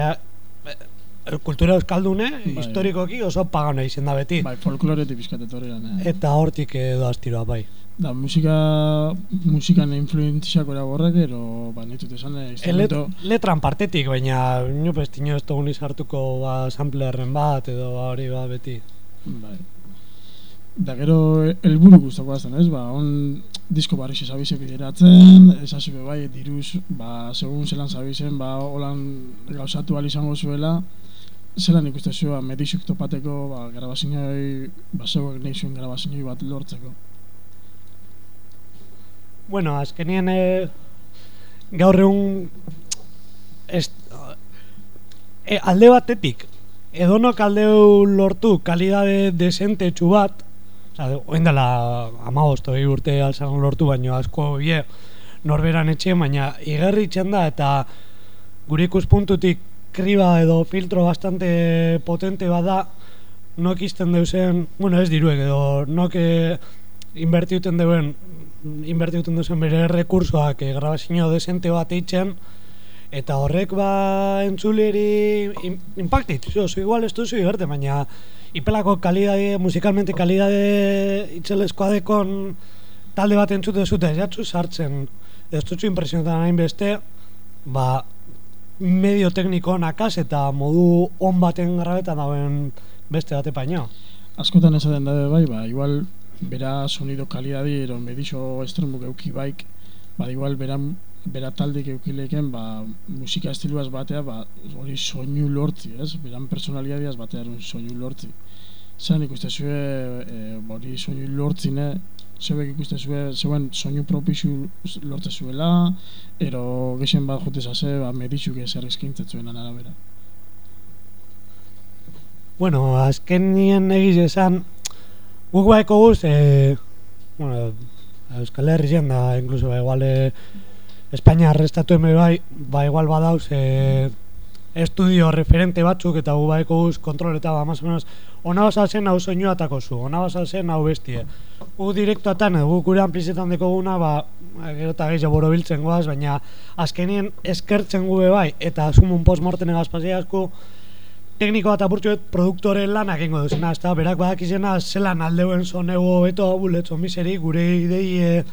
kultura euskaldune,
Bai.
historikoki oso pagana izen da beti.
bai, folkloretik bizkat etorri lan, eh.
Eta hortik edo astiroa, bai.
Da, musika, musikan influentziako eraborrak, ero, ba, nitut esan, eh,
Elet,
instrumento,
letran partetik, baina ino pestino ez dugun izartuko ba, samplerren bat edo ba, hori ba, beti.
bai. Da, gero, helburu guztako azten, ez? Ba, on disko barri zabize bideratzen, esazu be bai, diruz, ba, segun zelan zabizen, ba, holan gauzatu izango zuela, zelan ikuste zua, medizuk topateko, ba, grabazinoi, ba, zeuek nahi zuen grabazinoi bat lortzeko.
Bueno, azkenien e, gaur egun ez, e, alde batetik edonok aldeu lortu kalidade desente txu bat, oin dela amagosto urte alzan lortu, baino asko bie norberan etxe, baina igerri da eta gure ikuspuntutik kriba edo filtro bastante potente bada, nok izten deusen, bueno ez diruek edo nok eh, inbertiuten deuen inbertiuten deusen bere rekursoak eh, grabazio desente bat eitzen, eta horrek ba entzuleri impactit, zo, zo igual ez duzu iberte, baina ipelako kalidade, musikalmente kalidade itxeleskoa dekon talde bat entzute zute, jatzu sartzen, ez dutzu impresionetan hain beste, ba, medio tekniko nakaz eta modu on baten grabetan dauen beste bate paino.
askotan esaten dabe bai, ba, igual bera sonido kalidadi ero medixo estremuk euki baik, ba, igual bera, bera taldik eukileken, ba, musika estiluaz batea, ba, hori soinu lortzi, ez? Beran personaliadiaz batea erun soinu lortzi. Zeran ikuste zue, e, hori soinu lortzine, zeuek ikuste zue, zeuen soinu propixu lortze zuela, ero gexen bat jote zase, ba, medixuk ezer eskintzatzuenan arabera.
Bueno, azken nien egiz esan, guk baeko guz, e, bueno, Euskal Herrian da, incluso, ba, igual, e, Espainia arrestatu eme bai, ba, igual badauz, e, estudio referente batzuk, eta gu baeko guz kontrol eta ba, más o menos, ona basa zen hau soinua atako zu, ona basa zen hau bestie. Gu direktoatan, edo gu gure amplizetan dekoguna, ba, gero eta gehiago borobiltzen goaz, baina azkenien eskertzen gube bai, eta asumun postmorten egaz asko, tekniko bat apurtxoet produktoren lanak egingo duzena, ez da, berak badakizena zelan aldeuen zonego beto buletzo miseri gure idei e,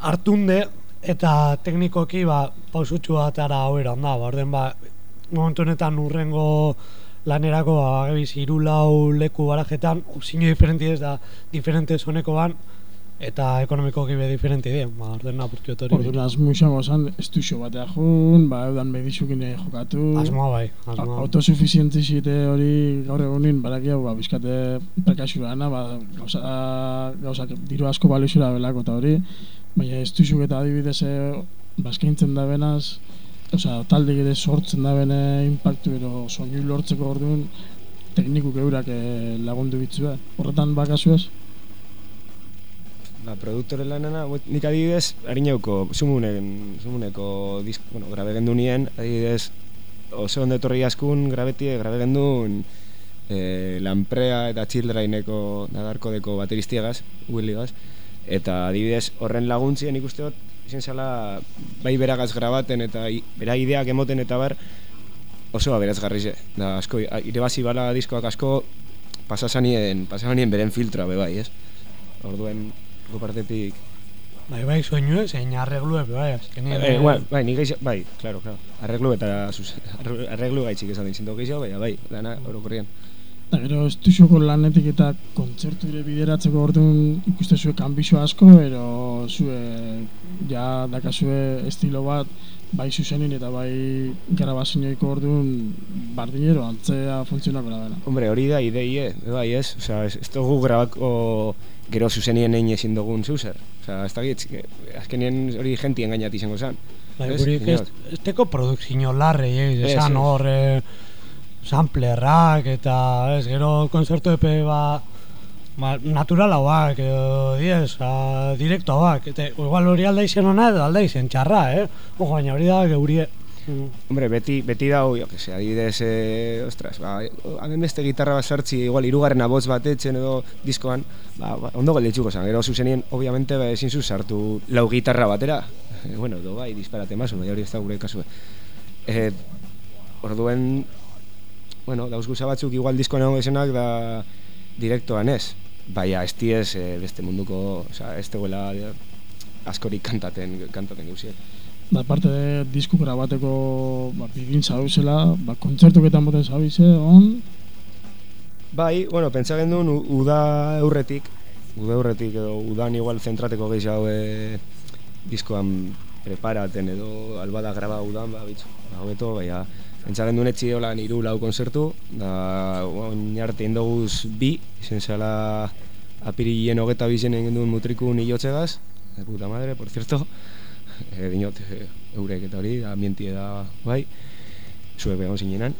hartunde eta teknikoki ba, pausutxu bat ara hobera onda, ba, orden ba, momentu honetan urrengo lanerako ba, gabiz, hiru lau leku barajetan, zino diferenti ez da, diferente zoneko ban, eta ekonomikoki be diferenti die, ba, orden apurtxoet hori.
Orduan asmo izango zan, estuxo batea jun, ba, eudan medixukin jokatu.
Asmoa bai, asmoa.
autosuficiente zite hori gaur egunin barakia ba bizkate perkasurana ba gauza gauzak diru asko balizura belako eta hori baina ez duzuk eta adibidez eh, ba eskaintzen da benaz osea talde ere sortzen da bene impactu ero soinu lortzeko orduan teknikuk eurak eh, lagundu bitzua horretan bakazu ez?
Ba, produktore lanena, nik adibidez, harinauko, sumunen, sumuneko disk, bueno, grabe gendu nien, adibidez, oso ondo etorri askun, grabetie, grabe gendun, e, Lamprea eta Childraineko nadarko deko bateristiagaz, Willigaz, eta adibidez, horren laguntzien ikuste dut, izen zala, bai beragaz grabaten eta bera ideak emoten eta bar, oso aberazgarri. Da, asko, irebazi bala diskoak asko, pasasanien, pasasanien beren filtroa be bai, ez? Orduen, gu partetik...
Bai, bai, soinu zein arreglu epe, bai, azkenien.
Eh, bai, bai, nik geixo, bai, claro, claro. Arreglu eta arreglu, gaitxik esan dintzen geixo, bai, bai, dana orokorrian.
Eta gero estuxoko lanetik eta kontzertu ire bideratzeko orduan ikuste zue kanbixo asko, ero zue ja dakazue estilo bat bai zuzenin eta bai grabazioiko orduan bardinero antzea funtzionako da bena.
Hombre, hori da ideie, bai, ez? Osea, ez, ez dugu grabako gero zuzenien egin ezin dugun zeuzer. Osea, ez da gitz, azkenien hori genti engainat izango zen.
Bai, gurik ez, ez teko produkzio larrei, eh,
Ez,
esan hor, eh, samplerrak eta ez, gero konzertu epe ba, ba naturalauak edo diez, a, direktoak, eta igual hori alda izen ona edo alda izen txarra, eh? Ojo, baina hori da geurie. Mm.
Hombre, beti, beti da, jo, que se, adibidez, eh, ostras, ba, hamen beste gitarra bat sartzi, igual, irugarren aboz bat etzen edo diskoan, ba, ba ondo gelditzuko zen, gero zuzenien, obviamente, ba, ezin zu sartu lau gitarra batera, e, bueno, edo bai, disparate maso, bai, hori ez da gure kasue. E, orduen, bueno, dauz guza batzuk igual diskoan egon esenak da direktoan ez, baina ez diez e, beste munduko, oza, ez tegoela e, askorik kantaten, kantaten gauziek.
Da parte de disku grabateko ba, bigin zauzela, ba, kontzertuketan boten zauize, on,
Bai, bueno, pentsa gendun uda eurretik, uda eurretik edo udan igual zentrateko gehiago e, diskoan preparaten edo albada graba udan, ba, bitzu, ba, hobeto, baina pentsa gendun etxi hola niru lau konzertu, da, oin arte indoguz bi, izen zela apirilien hogeta bizen egin duen mutrikun hilotxegaz, de puta madre, por cierto, (laughs) e, dinot, e, eurek eta hori, ambientie da, bai, zuek begon zinenan,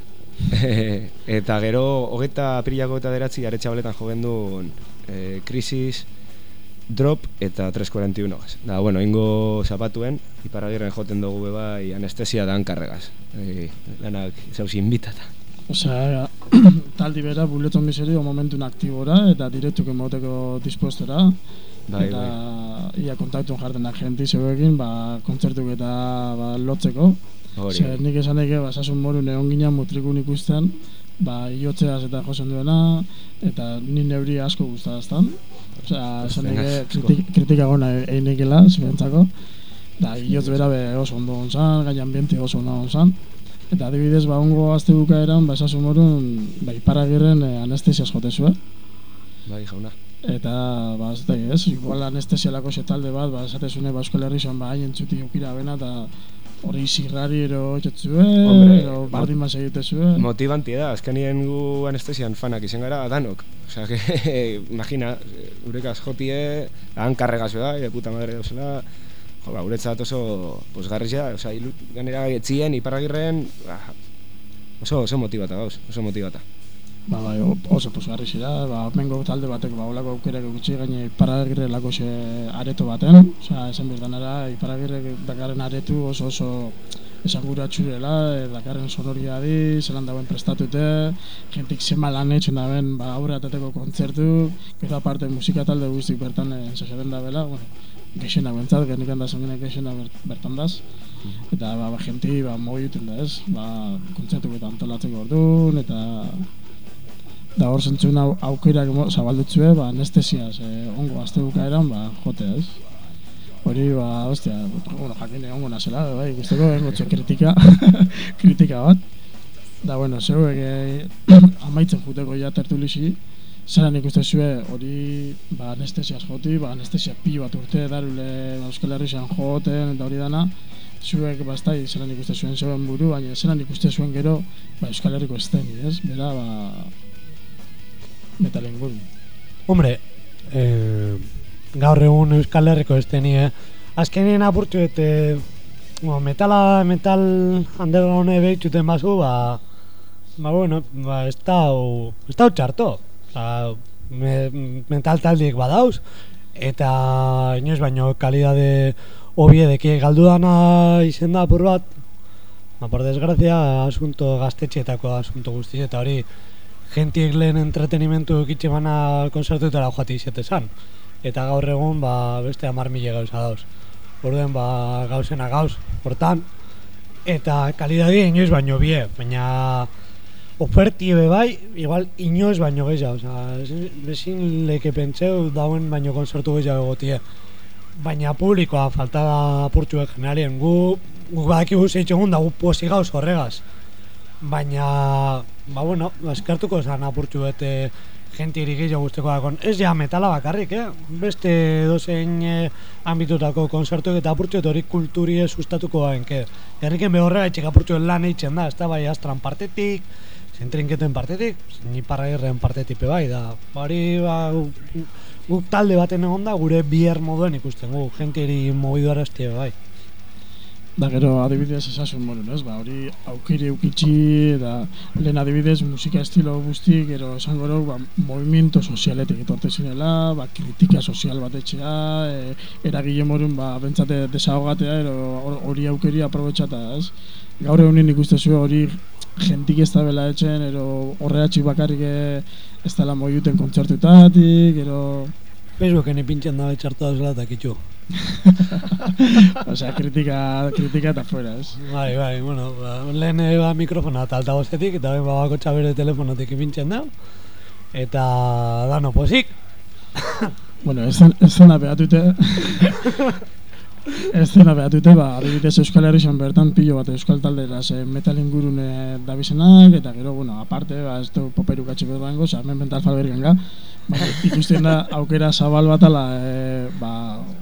(laughs) eta gero, hogeta aprilako eta deratzi, aretxabaletan jogen du e, Crisis, Drop eta 341 gaz. Da, bueno, ingo zapatuen, iparagirren joten dugu bebai anestesia dan karregaz. E, lanak zauz inbitata.
Osea, (coughs) taldi bera buleton miseri o momentun aktibora eta direktuk emoteko dispostera.
Bai,
eta ia kontaktun jartenak jenti zeuekin, ba, kontzertuk eta ba, lotzeko.
Hori.
Zer, nik esan eke, ba, sasun morun egon ginen mutrikun ikusten, ba, iotzeaz eta josen duena, eta ni neuri asko gustadaztan. Osea, esan
asko.
kritik, kritika gona egin ekela, zuentzako. Da, iotz bera be oso ondo onzan, gai ambiente oso ondo onzan. Eta adibidez, ba, ongo azte bukaeran, ba, esasun morun, ba, iparagirren eh, anestesiaz jote zuen.
Bai, jauna.
Eta, ba, ez da, ez, igual anestesialako xe talde bat, ba, esatezune, ba, Euskal Herri ba, hain entzuti ukira bena, eta hori zirrari ero ero bardin bat egite zuen.
Motibanti da, azkenien gu anestesian fanak izen gara danok. Osea, que, (laughs) imagina, urekaz jotie, han karregaz beda, de puta madre dauzela, jo, ba, guretzat oso, pues, garrizia, osea, ilu, ganera etzien, iparragirren, ba, oso, oso motibata gauz, oso motibata.
Ba, bai, oso posgarri zira, ba, mengo talde batek, ba, olako aukerak egutsi gaine iparagirre lako xe areto baten, osea, esan birdanara, iparagirre dakarren aretu oso oso esanguratxurela, e, dakarren sonoriadi, zelan dauen prestatute, jentik zema lan etxen daben, ba, aurre atateko kontzertu, gero aparte musika talde guztik bertan e, ensaiatzen da bela, bueno, gexena bentzat, genik handa zengenek gexena ber- bertan daz, eta ba, ba jenti ba, mogiten da ez, ba, kontzertu eta antolatzeko orduan, eta da hor zentzun au, aukerak mo- zabaldutzue, ba, anestesiaz, eh, ongo azte bukaeran, ba, jote ez. Hori, ba, ostia, bueno, jakin egongo nazela, bai, ikusteko, engo txo kritika, (laughs) kritika bat. Da, bueno, zeuek eh, (coughs) amaitzen juteko ja tertulixi, zelan ikuste zue hori ba, anestesiaz joti, ba, anestesia pilo bat urte darule Euskal Herrian joten eta hori dana, zuek bastai zelan ikuste zuen zeuen buru, baina zelan ikuste zuen gero ba, Euskal Herriko esteni, ez? Bera, ba, metalen inguru.
Hombre, eh, gaur egun Euskal Herriko esteni, eh? Azkenien apurtu eta bueno, metala, metal underground behitzuten bazu, ba, ba, bueno, ba, ez dau, ez dau txarto. Osa, me, metal taldiek badauz, eta inoiz baino kalidade hobiedeki galdu dana izen da apur bat, ba, por desgrazia, asunto gaztetxeetako asunto guztiz, eta hori, gentiek lehen entretenimentu ekitxe bana konzertuetara joate izate zan. Eta gaur egun ba, beste amar mila gauza dauz. Orduen ba, gauzena gauz, hortan. Eta kalidadi inoiz baino bie, baina oferti be bai, igual inoiz baino gehiago. Osa, ezin- ezin leke pentseu dauen baino konzertu gehiago egotie. Baina publikoa falta da apurtxuek generalien. Gu, gu badakigu zeitxegun da gu posi gauz horregaz baina ba bueno, eskartuko zan apurtxu bete gente iri gehiago guzteko dakon. Ez ja metala bakarrik, eh? Beste dozein eh, ambitutako konzertuek eta apurtxu hori kulturie sustatuko gainke. Herriken behorrega etxek apurtxu lan eitzen da, ez da bai astran partetik, zentrinketen partetik, ni parrairren partetik be bai da. Hori ba, gu- guk talde baten egon da gure biher moduen ikusten gu, gente iri mobidu araztie bai.
Da gero adibidez esasun morun, ez? Ba, hori aukiri eukitxi eta lehen adibidez musika estilo guzti, gero esan gero ba, movimiento sozialetik etorte zinela, ba, kritika sozial bat etxea, e, eragile morun ba, bentsate desahogatea, ero hor- hori aukeri aprobetxata, ez? Gaur egunin ikuste zuen hori jentik ez da bela etxen, ero horreatxik bakarrik eh, ez dela moiuten kontzertutatik, gero...
Facebooken ipintzen da txartu da zela eta.
Osea, kritika, kritika eta fuera, ez?
Bai, bai, bueno, ba, lehen eh, ba, mikrofona eta altabostetik, eta bain babako txabere telefonotik ipintzen da. Eta dano posik.
Bueno, ez ez zena behatute (laughs) Ez zena behatute, ba, adibidez Euskal Herrixan bertan pilo bat Euskal taldera ze metal ingurune dabizenak, eta gero, bueno, aparte, ba, ez du poperu katxiko duango, oza, mental falbergen ga, ba, ikusten da aukera zabal batala, e, ba,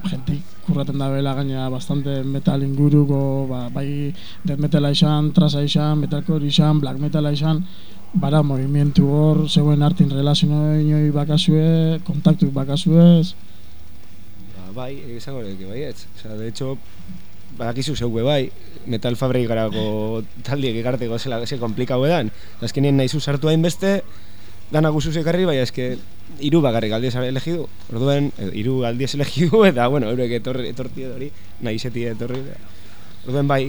jentik kurraten da bela gaina bastante metal inguruko, ba, bai death metala izan, trasa izan, metalcore izan, black metala izan, bara movimentu hor, zeuen artin relazionoi bakazue, kontaktu bakazue, ez?
Ba, bai, esango leke baietz. Osea, de hecho, badakizu zeue bai, metal fabrikarako taldiek ekarteko zela ze komplikau edan. Azkenien nahizu sartu hainbeste, dana guzuz ekarri, bai, eske hiru bakarrik aldiz elegidu. Orduen, hiru aldiz elegidu, eta, bueno, eurek etorri, etorti hori, nahi zeti etorri. Orduen, bai,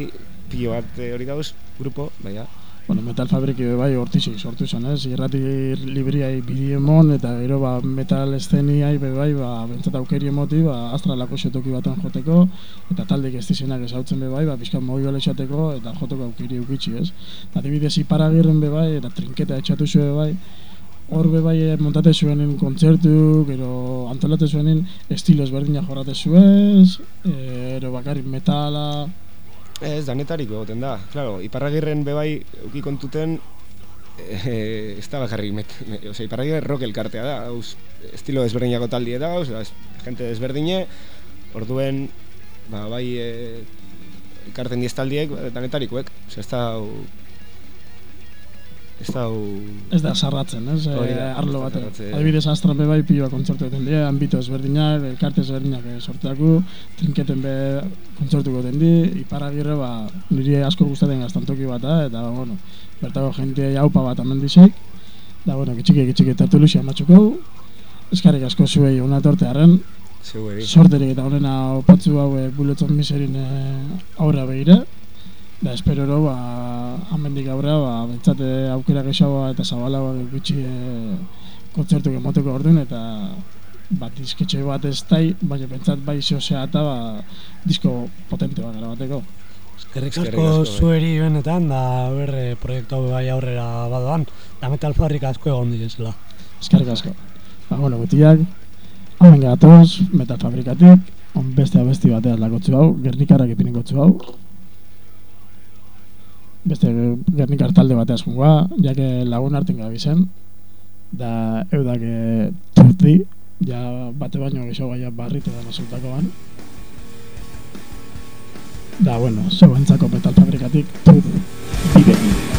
pilo bat eh, hori dauz, grupo, bai, ja.
Bueno, metal fabriki bai hortizik sortu zen, ez? Irrati libriai bidi emon, eta gero ba, metal esteniai be bai, ba, bentsat aukeri emoti, ba, astralako xetoki baten joteko, eta taldek ez dizenak ezautzen be bai, ba, pixkan esateko, eta joteko aukeri eukitzi, ez? Adibidez, iparagirren be bai, eta trinketa etxatu be bai, hor be bai eh, montate zuenen kontzertu, gero antolate zuenen estilo ezberdina jorrate zuez, ero bakarrik metala,
Ez, danetariko egoten da. Claro, iparragirren bebai uki kontuten eh, ez da bakarrik met, me, osea, iparragirren rock elkartea da, hauz, estilo desberdinako taldie da, osea, es, gente desberdine, orduen, ba, bai, eh, elkarten diez taldiek, ba, danetarikoek, osea, ez da, ez da, hau-
Ez da sarratzen, ez? Eh, arlo
da
batean.
sarratzen.
Adibidez, Astran be bai piloa kontzertu egiten die, ambito ezberdinak, elkarte ezberdinak eh, sorteaku, trinketen be kontzertuko egiten di, iparagirre, ba, niri asko gustatzen gaztantoki bat da, eta, bueno, bertako jente jaupa bat amendizek, da, bueno, kitxike, kitxike tertuluzia matxuko, eskarrik asko zuei una tortearen,
zeu eri.
sorterik eta honena opatzu hau buleton miserin e, aurra behire, da espero ero, ba, amendik aurrea, ba, bentsate aukera gehiagoa eta zabalagoa gutxi e, kontzertu emoteko orduan, eta bat disketxe bat ez dai, baina bentsat bai zehosea eta ba, disko potente bat gara bateko.
Eskerrik
Eskerrik
asko
bai.
zueri benetan, da berre proiektu hau bai aurrera badoan, da metal fabrika asko egon direzela.
Eskerrik asko. Ba, bueno, gutiak, hamen gatoz, metal fabrikatik, on beste abesti bateaz lakotzu hau, Gernikarak ipinekotzu hau. Beste Gernikar talde bateaz jungoa, jake lagun arten gabizen, da eudak e, turti, ja bate baino gehiago gaia barrite da nosultakoan. Da, bueno, zeuentzako metal fabrikatik, tut, bide.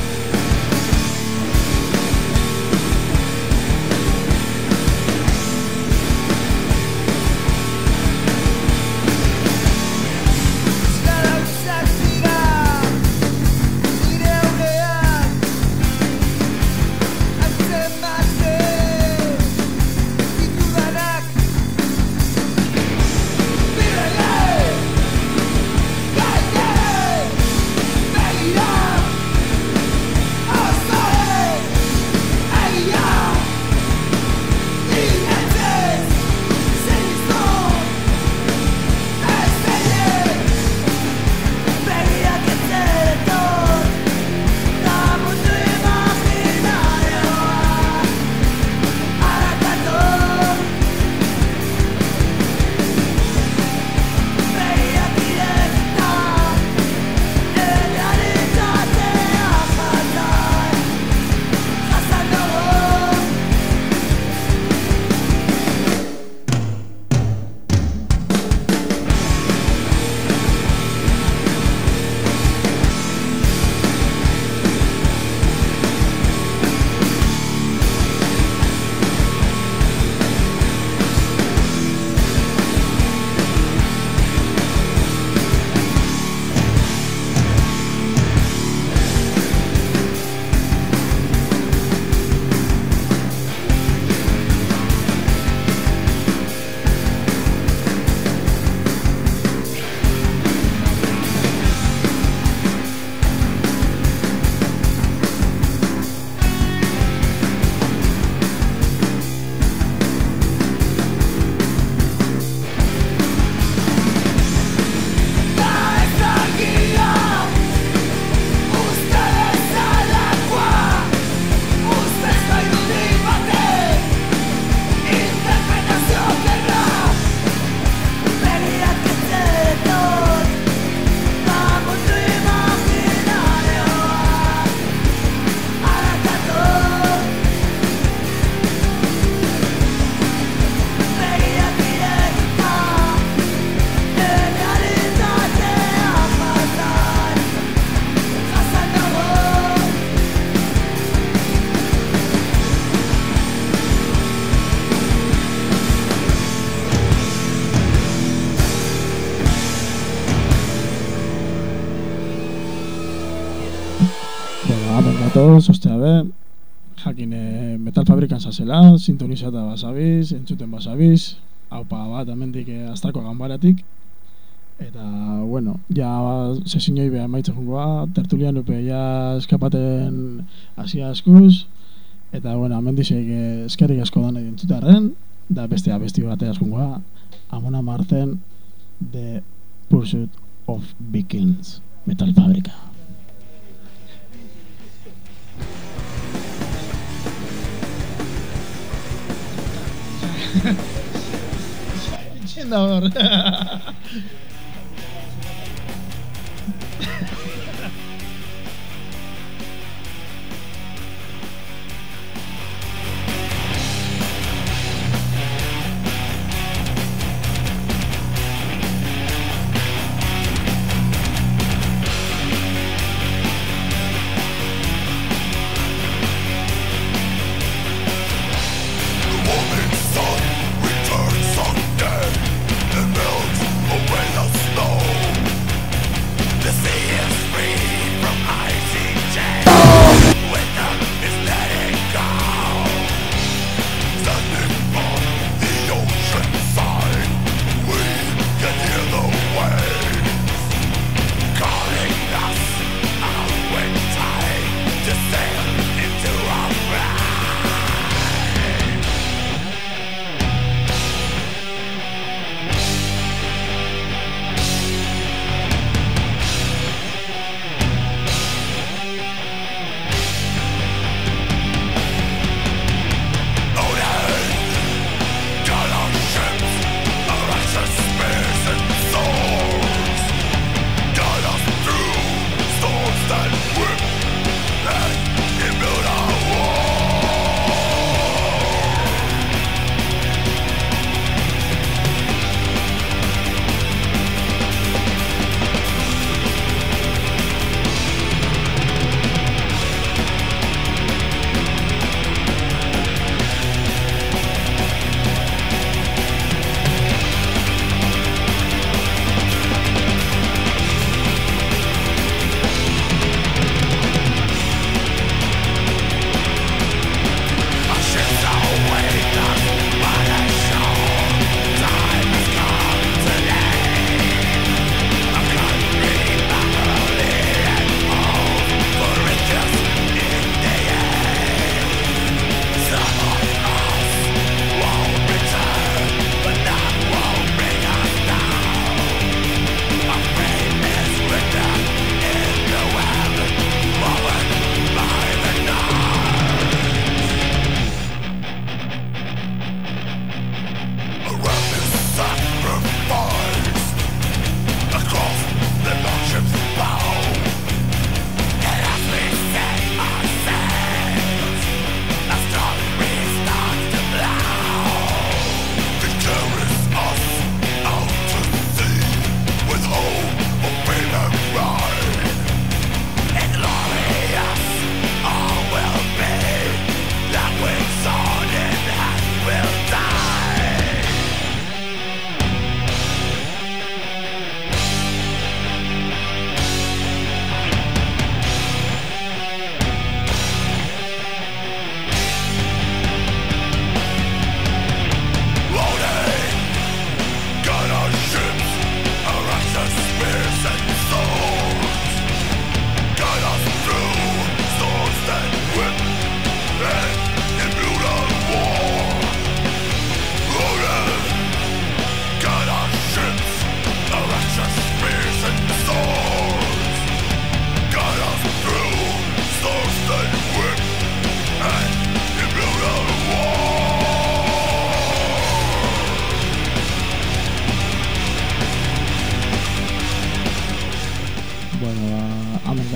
Gatoz, ostea jakin e, metal fabrikan zazela, sintonizata basabiz, entzuten basabiz, haupa bat, amendik e, astrako ganbaratik, eta, bueno, ja sesiñoi beha maitzen jungoa, tertulian dupe ja eskapaten hasia askuz, eta, bueno, amendizek e, eskerrik asko dan egin entzutaren, da bestea besti batea askungoa, Amona Marten, The Pursuit of Vikings, Metal Fabrika. Itxenda hor.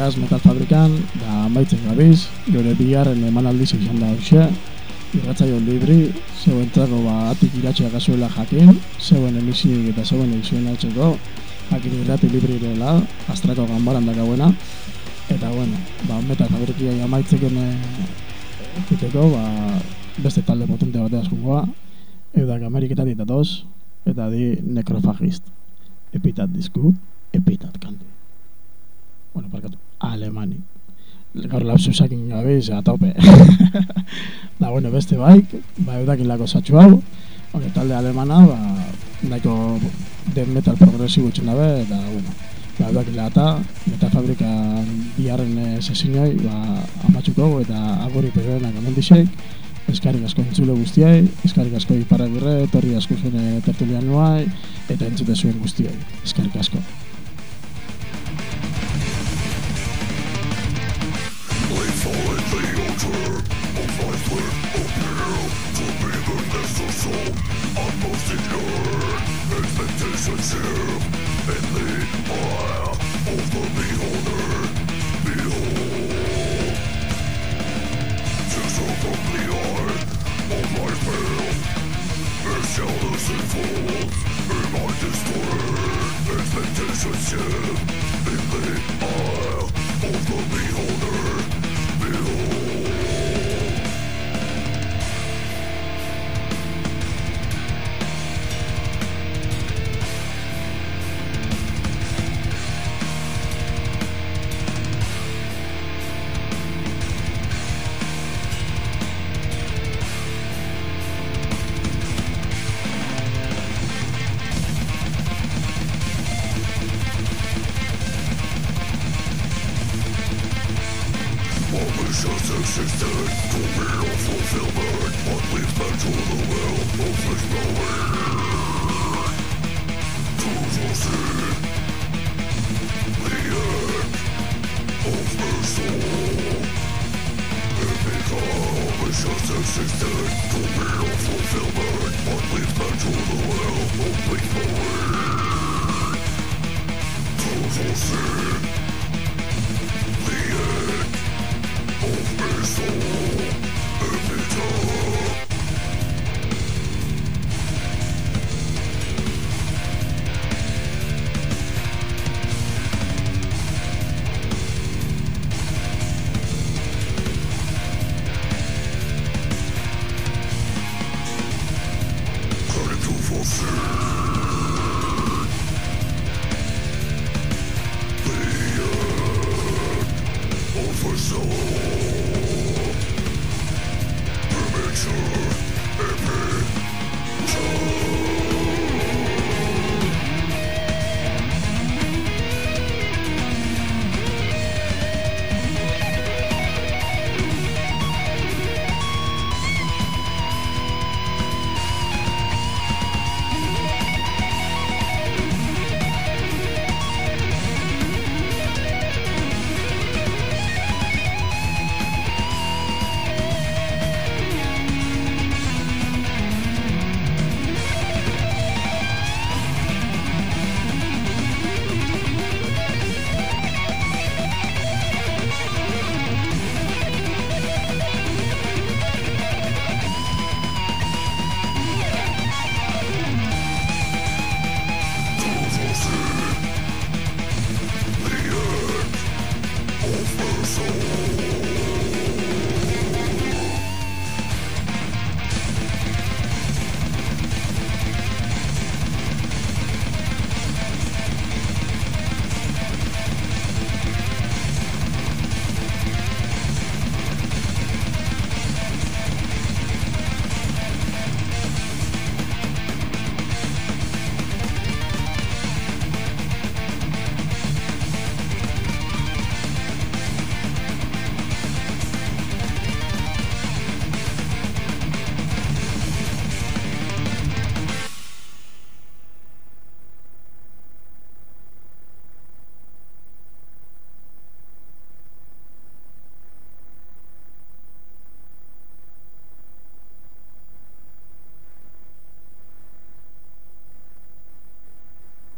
Beraz, metal fabrikan, da amaitzen gabiz, gure bigarren emanaldiz izan da hoxe, irratzaio libri, zeuentzako ba, atik iratxea gazuela jakin, zeuen emisiik eta zeuen egizuen hartzeko, jakin irrati libri irela, astrako ganbaran da gauena, eta bueno, ba, metal fabrikia amaitzeken ekuteko, ba, beste talde potente batea askungoa, eudak Ameriketat ditatoz, eta di necrofagist. Epitat disku, epitat kanti. Bueno, parkatu, alemani.
gaur lapsusakin gabiz, a tope. da, (laughs) bueno, beste baik, ba, eudakilako zatxu hau, hori talde alemana, ba, nahiko den metal progresibo itxen dabe, eta, bueno, ba, eudakila eta eta fabrikan biharren e, sesinoi, ba, amatxuko eta agori pegoenak amendixeik, eskarrik asko entzule guztiai, eskarrik asko iparagirre, torri asko zuen e, tertulian nuai, eta entzute zuen guztiai, eskarrik asko.
Almost ignored Expectations here in Of the beholder Behold To show from the Of my my distorted Expectations here Of the beholder.